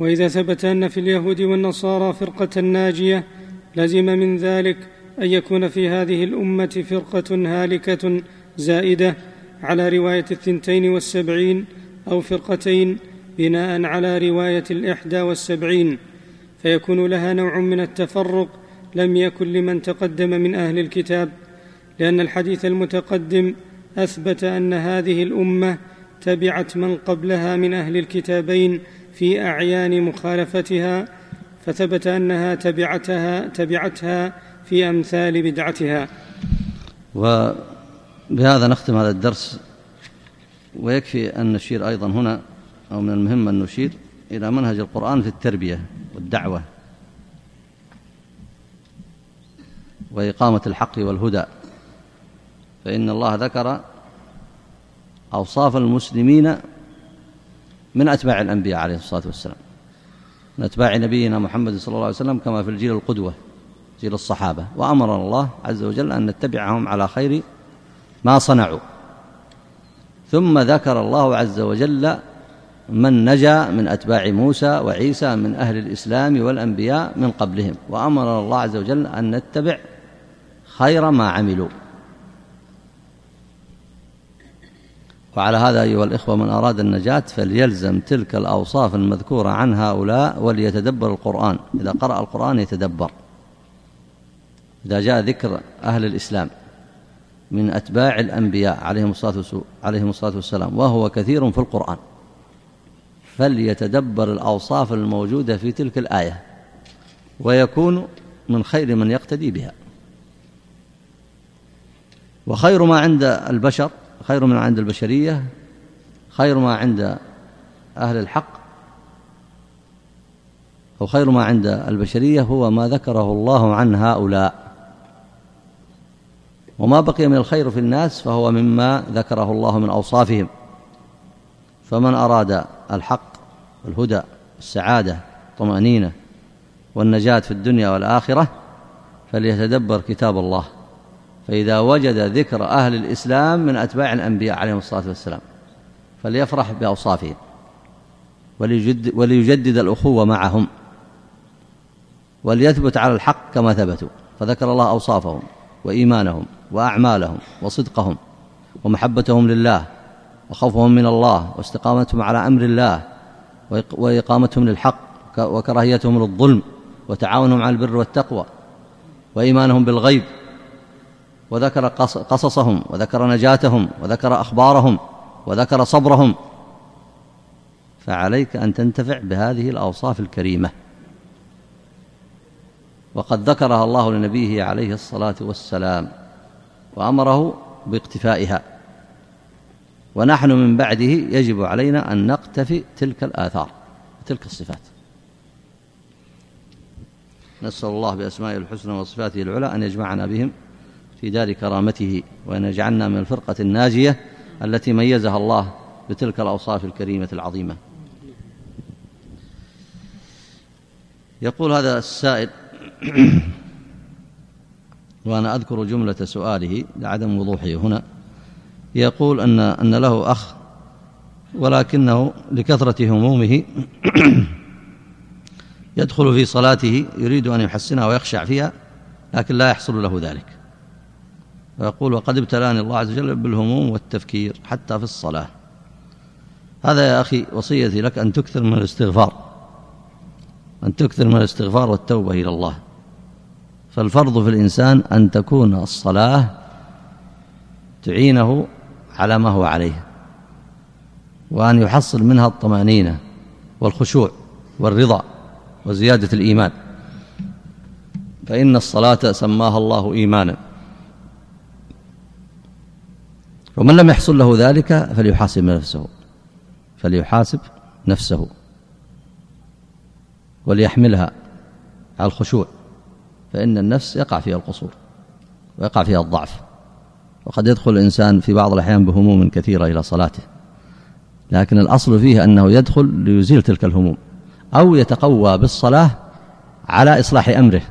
واذا ثبت ان في اليهود والنصارى فرقه ناجيه لزم من ذلك ان يكون في هذه الامه فرقه هالكه زائده على روايه الثنتين والسبعين او فرقتين بناء على روايه الاحدى والسبعين فيكون لها نوع من التفرق لم يكن لمن تقدم من اهل الكتاب لان الحديث المتقدم اثبت ان هذه الامه تبعت من قبلها من اهل الكتابين في اعيان مخالفتها فثبت انها تبعتها تبعتها في امثال بدعتها
وبهذا نختم هذا الدرس ويكفي ان نشير ايضا هنا او من المهم ان نشير الى منهج القران في التربيه والدعوه واقامه الحق والهدى فان الله ذكر أوصاف المسلمين من أتباع الأنبياء عليه الصلاة والسلام من أتباع نبينا محمد صلى الله عليه وسلم كما في الجيل القدوة جيل الصحابة وأمرنا الله عز وجل أن نتبعهم على خير ما صنعوا ثم ذكر الله عز وجل من نجا من أتباع موسى وعيسى من أهل الإسلام والأنبياء من قبلهم وأمرنا الله عز وجل أن نتبع خير ما عملوا وعلى هذا أيها الإخوة من أراد النجاة فليلزم تلك الأوصاف المذكورة عن هؤلاء وليتدبر القرآن إذا قرأ القرآن يتدبر إذا جاء ذكر أهل الإسلام من أتباع الأنبياء عليهم الصلاة والسلام وهو كثير في القرآن فليتدبر الأوصاف الموجودة في تلك الآية ويكون من خير من يقتدي بها وخير ما عند البشر خير من عند البشرية خير ما عند أهل الحق أو خير ما عند البشرية هو ما ذكره الله عن هؤلاء وما بقي من الخير في الناس فهو مما ذكره الله من أوصافهم فمن أراد الحق والهدى والسعادة والطمأنينة والنجاة في الدنيا والآخرة فليتدبر كتاب الله فإذا وجد ذكر أهل الإسلام من أتباع الأنبياء عليهم الصلاة والسلام فليفرح بأوصافهم وليجد وليجدد الأخوة معهم وليثبت على الحق كما ثبتوا فذكر الله أوصافهم وإيمانهم وأعمالهم وصدقهم ومحبتهم لله وخوفهم من الله واستقامتهم على أمر الله وإقامتهم للحق وكراهيتهم للظلم وتعاونهم على البر والتقوى وإيمانهم بالغيب وذكر قصصهم وذكر نجاتهم وذكر أخبارهم وذكر صبرهم فعليك أن تنتفع بهذه الأوصاف الكريمة وقد ذكرها الله لنبيه عليه الصلاة والسلام وأمره باقتفائها ونحن من بعده يجب علينا أن نقتفي تلك الآثار وتلك الصفات نسأل الله بأسمائه الحسنى وصفاته العلى أن يجمعنا بهم في دار كرامته وأن يجعلنا من الفرقة الناجية التي ميزها الله بتلك الأوصاف الكريمة العظيمة يقول هذا السائل وأنا أذكر جملة سؤاله لعدم وضوحه هنا يقول أن, أن له أخ ولكنه لكثرة همومه يدخل في صلاته يريد أن يحسنها ويخشع فيها لكن لا يحصل له ذلك ويقول وقد ابتلاني الله عز وجل بالهموم والتفكير حتى في الصلاة هذا يا أخي وصيتي لك أن تكثر من الاستغفار أن تكثر من الاستغفار والتوبة إلى الله فالفرض في الإنسان أن تكون الصلاة تعينه على ما هو عليه وأن يحصل منها الطمأنينة والخشوع والرضا وزيادة الإيمان فإن الصلاة سماها الله إيمانا ومن لم يحصل له ذلك فليحاسب نفسه فليحاسب نفسه وليحملها على الخشوع فإن النفس يقع فيها القصور ويقع فيها الضعف وقد يدخل الإنسان في بعض الأحيان بهموم كثيرة إلى صلاته لكن الأصل فيه أنه يدخل ليزيل تلك الهموم أو يتقوى بالصلاة على إصلاح أمره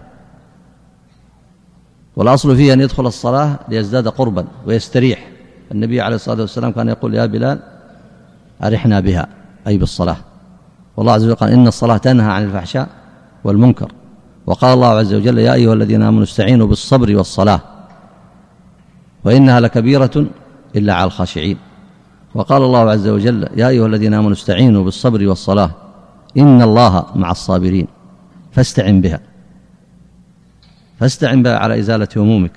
والأصل فيه أن يدخل الصلاة ليزداد قربا ويستريح النبي عليه الصلاة والسلام كان يقول يا بلال أرحنا بها أي بالصلاة والله عز وجل قال إن الصلاة تنهى عن الفحشاء والمنكر وقال الله عز وجل يا أيها الذين آمنوا استعينوا بالصبر والصلاة وإنها لكبيرة إلا على الخاشعين وقال الله عز وجل يا أيها الذين آمنوا استعينوا بالصبر والصلاة إن الله مع الصابرين فاستعن بها فاستعن بها على إزالة همومك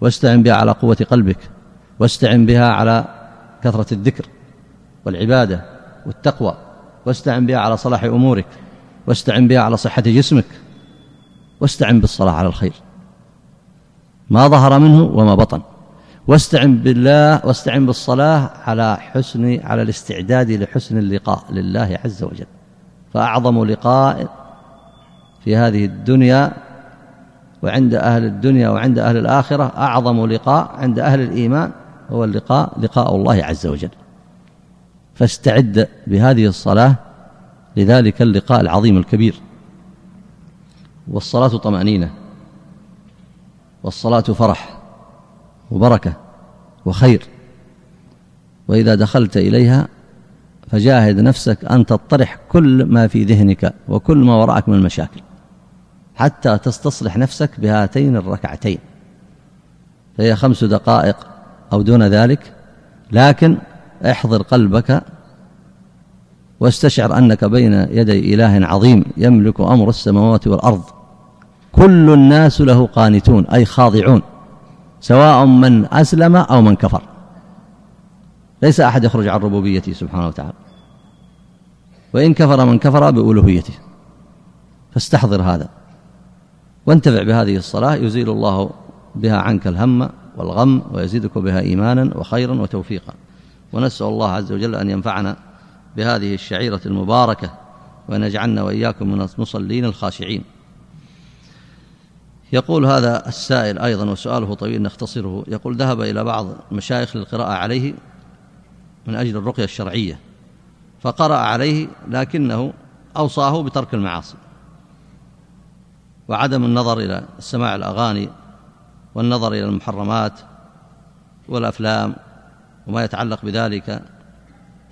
واستعن بها على قوة قلبك واستعن بها على كثرة الذكر والعبادة والتقوى واستعن بها على صلاح أمورك واستعن بها على صحة جسمك واستعن بالصلاة على الخير ما ظهر منه وما بطن واستعن بالله واستعن بالصلاة على حسن على الاستعداد لحسن اللقاء لله عز وجل فأعظم لقاء في هذه الدنيا وعند أهل الدنيا وعند أهل الآخرة أعظم لقاء عند أهل الإيمان هو اللقاء لقاء الله عز وجل فاستعد بهذه الصلاة لذلك اللقاء العظيم الكبير والصلاة طمأنينة والصلاة فرح وبركة وخير وإذا دخلت إليها فجاهد نفسك أن تطرح كل ما في ذهنك وكل ما وراءك من المشاكل حتى تستصلح نفسك بهاتين الركعتين فهي خمس دقائق أو دون ذلك لكن احضر قلبك واستشعر أنك بين يدي إله عظيم يملك أمر السماوات والأرض كل الناس له قانتون أي خاضعون سواء من أسلم أو من كفر ليس أحد يخرج عن ربوبيته سبحانه وتعالى وإن كفر من كفر بألوهيته فاستحضر هذا وانتفع بهذه الصلاة يزيل الله بها عنك الهم والغم ويزيدك بها إيمانا وخيرا وتوفيقا ونسأل الله عز وجل أن ينفعنا بهذه الشعيرة المباركة وأن يجعلنا وإياكم من المصلين الخاشعين يقول هذا السائل أيضا وسؤاله طويل نختصره يقول ذهب إلى بعض مشايخ للقراءة عليه من أجل الرقية الشرعية فقرأ عليه لكنه أوصاه بترك المعاصي وعدم النظر إلى سماع الأغاني والنظر إلى المحرمات والأفلام وما يتعلق بذلك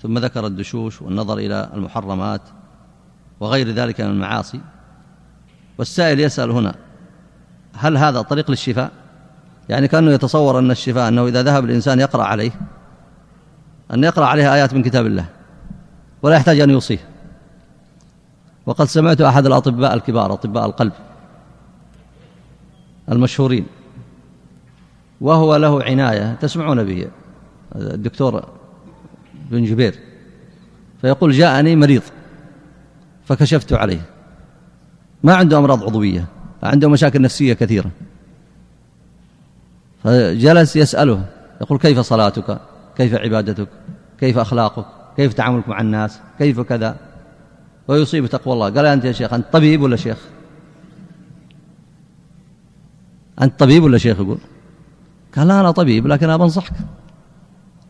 ثم ذكر الدشوش والنظر إلى المحرمات وغير ذلك من المعاصي والسائل يسأل هنا هل هذا طريق للشفاء يعني كأنه يتصور أن الشفاء أنه إذا ذهب الإنسان يقرأ عليه أن يقرأ عليها آيات من كتاب الله ولا يحتاج أن يوصيه وقد سمعت أحد الأطباء الكبار أطباء القلب المشهورين وهو له عناية تسمعون به الدكتور بن جبير فيقول جاءني مريض فكشفت عليه ما عنده أمراض عضوية عنده مشاكل نفسية كثيرة فجلس يسأله يقول كيف صلاتك كيف عبادتك كيف أخلاقك كيف تعاملك مع الناس كيف كذا ويصيب تقوى الله قال أنت يا شيخ أنت طبيب ولا شيخ أنت طبيب ولا شيخ يقول قال لا أنا طبيب لكن أنا بنصحك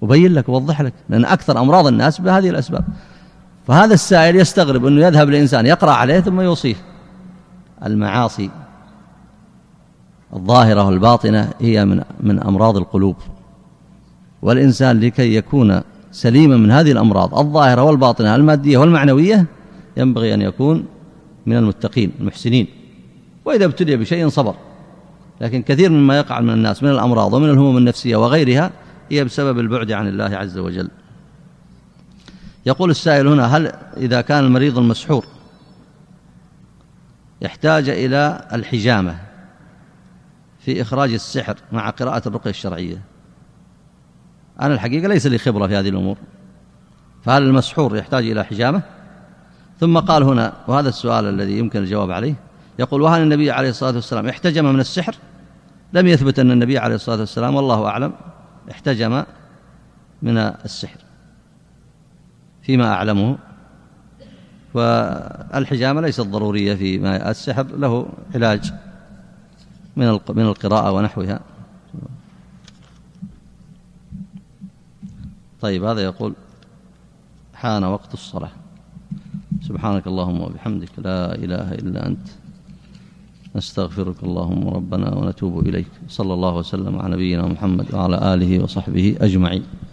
وبين لك ووضح لك لأن أكثر أمراض الناس بهذه الأسباب فهذا السائل يستغرب أنه يذهب لإنسان يقرأ عليه ثم يوصيه المعاصي الظاهرة والباطنة هي من, من أمراض القلوب والإنسان لكي يكون سليما من هذه الأمراض الظاهرة والباطنة المادية والمعنوية ينبغي أن يكون من المتقين المحسنين وإذا ابتلي بشيء صبر لكن كثير مما يقع من الناس من الأمراض ومن الهموم النفسية وغيرها هي بسبب البعد عن الله عز وجل يقول السائل هنا هل إذا كان المريض المسحور يحتاج إلى الحجامة في إخراج السحر مع قراءة الرقية الشرعية أنا الحقيقة ليس لي خبرة في هذه الأمور فهل المسحور يحتاج إلى حجامة ثم قال هنا وهذا السؤال الذي يمكن الجواب عليه يقول وهل النبي عليه الصلاة والسلام احتجم من السحر لم يثبت أن النبي عليه الصلاة والسلام والله أعلم احتجم من السحر فيما أعلمه والحجامة ليست ضرورية فيما السحر له علاج من من القراءة ونحوها طيب هذا يقول حان وقت الصلاة سبحانك اللهم وبحمدك لا إله إلا أنت نستغفرك اللهم ربنا ونتوب إليك صلى الله وسلم على نبينا محمد وعلى آله وصحبه أجمعين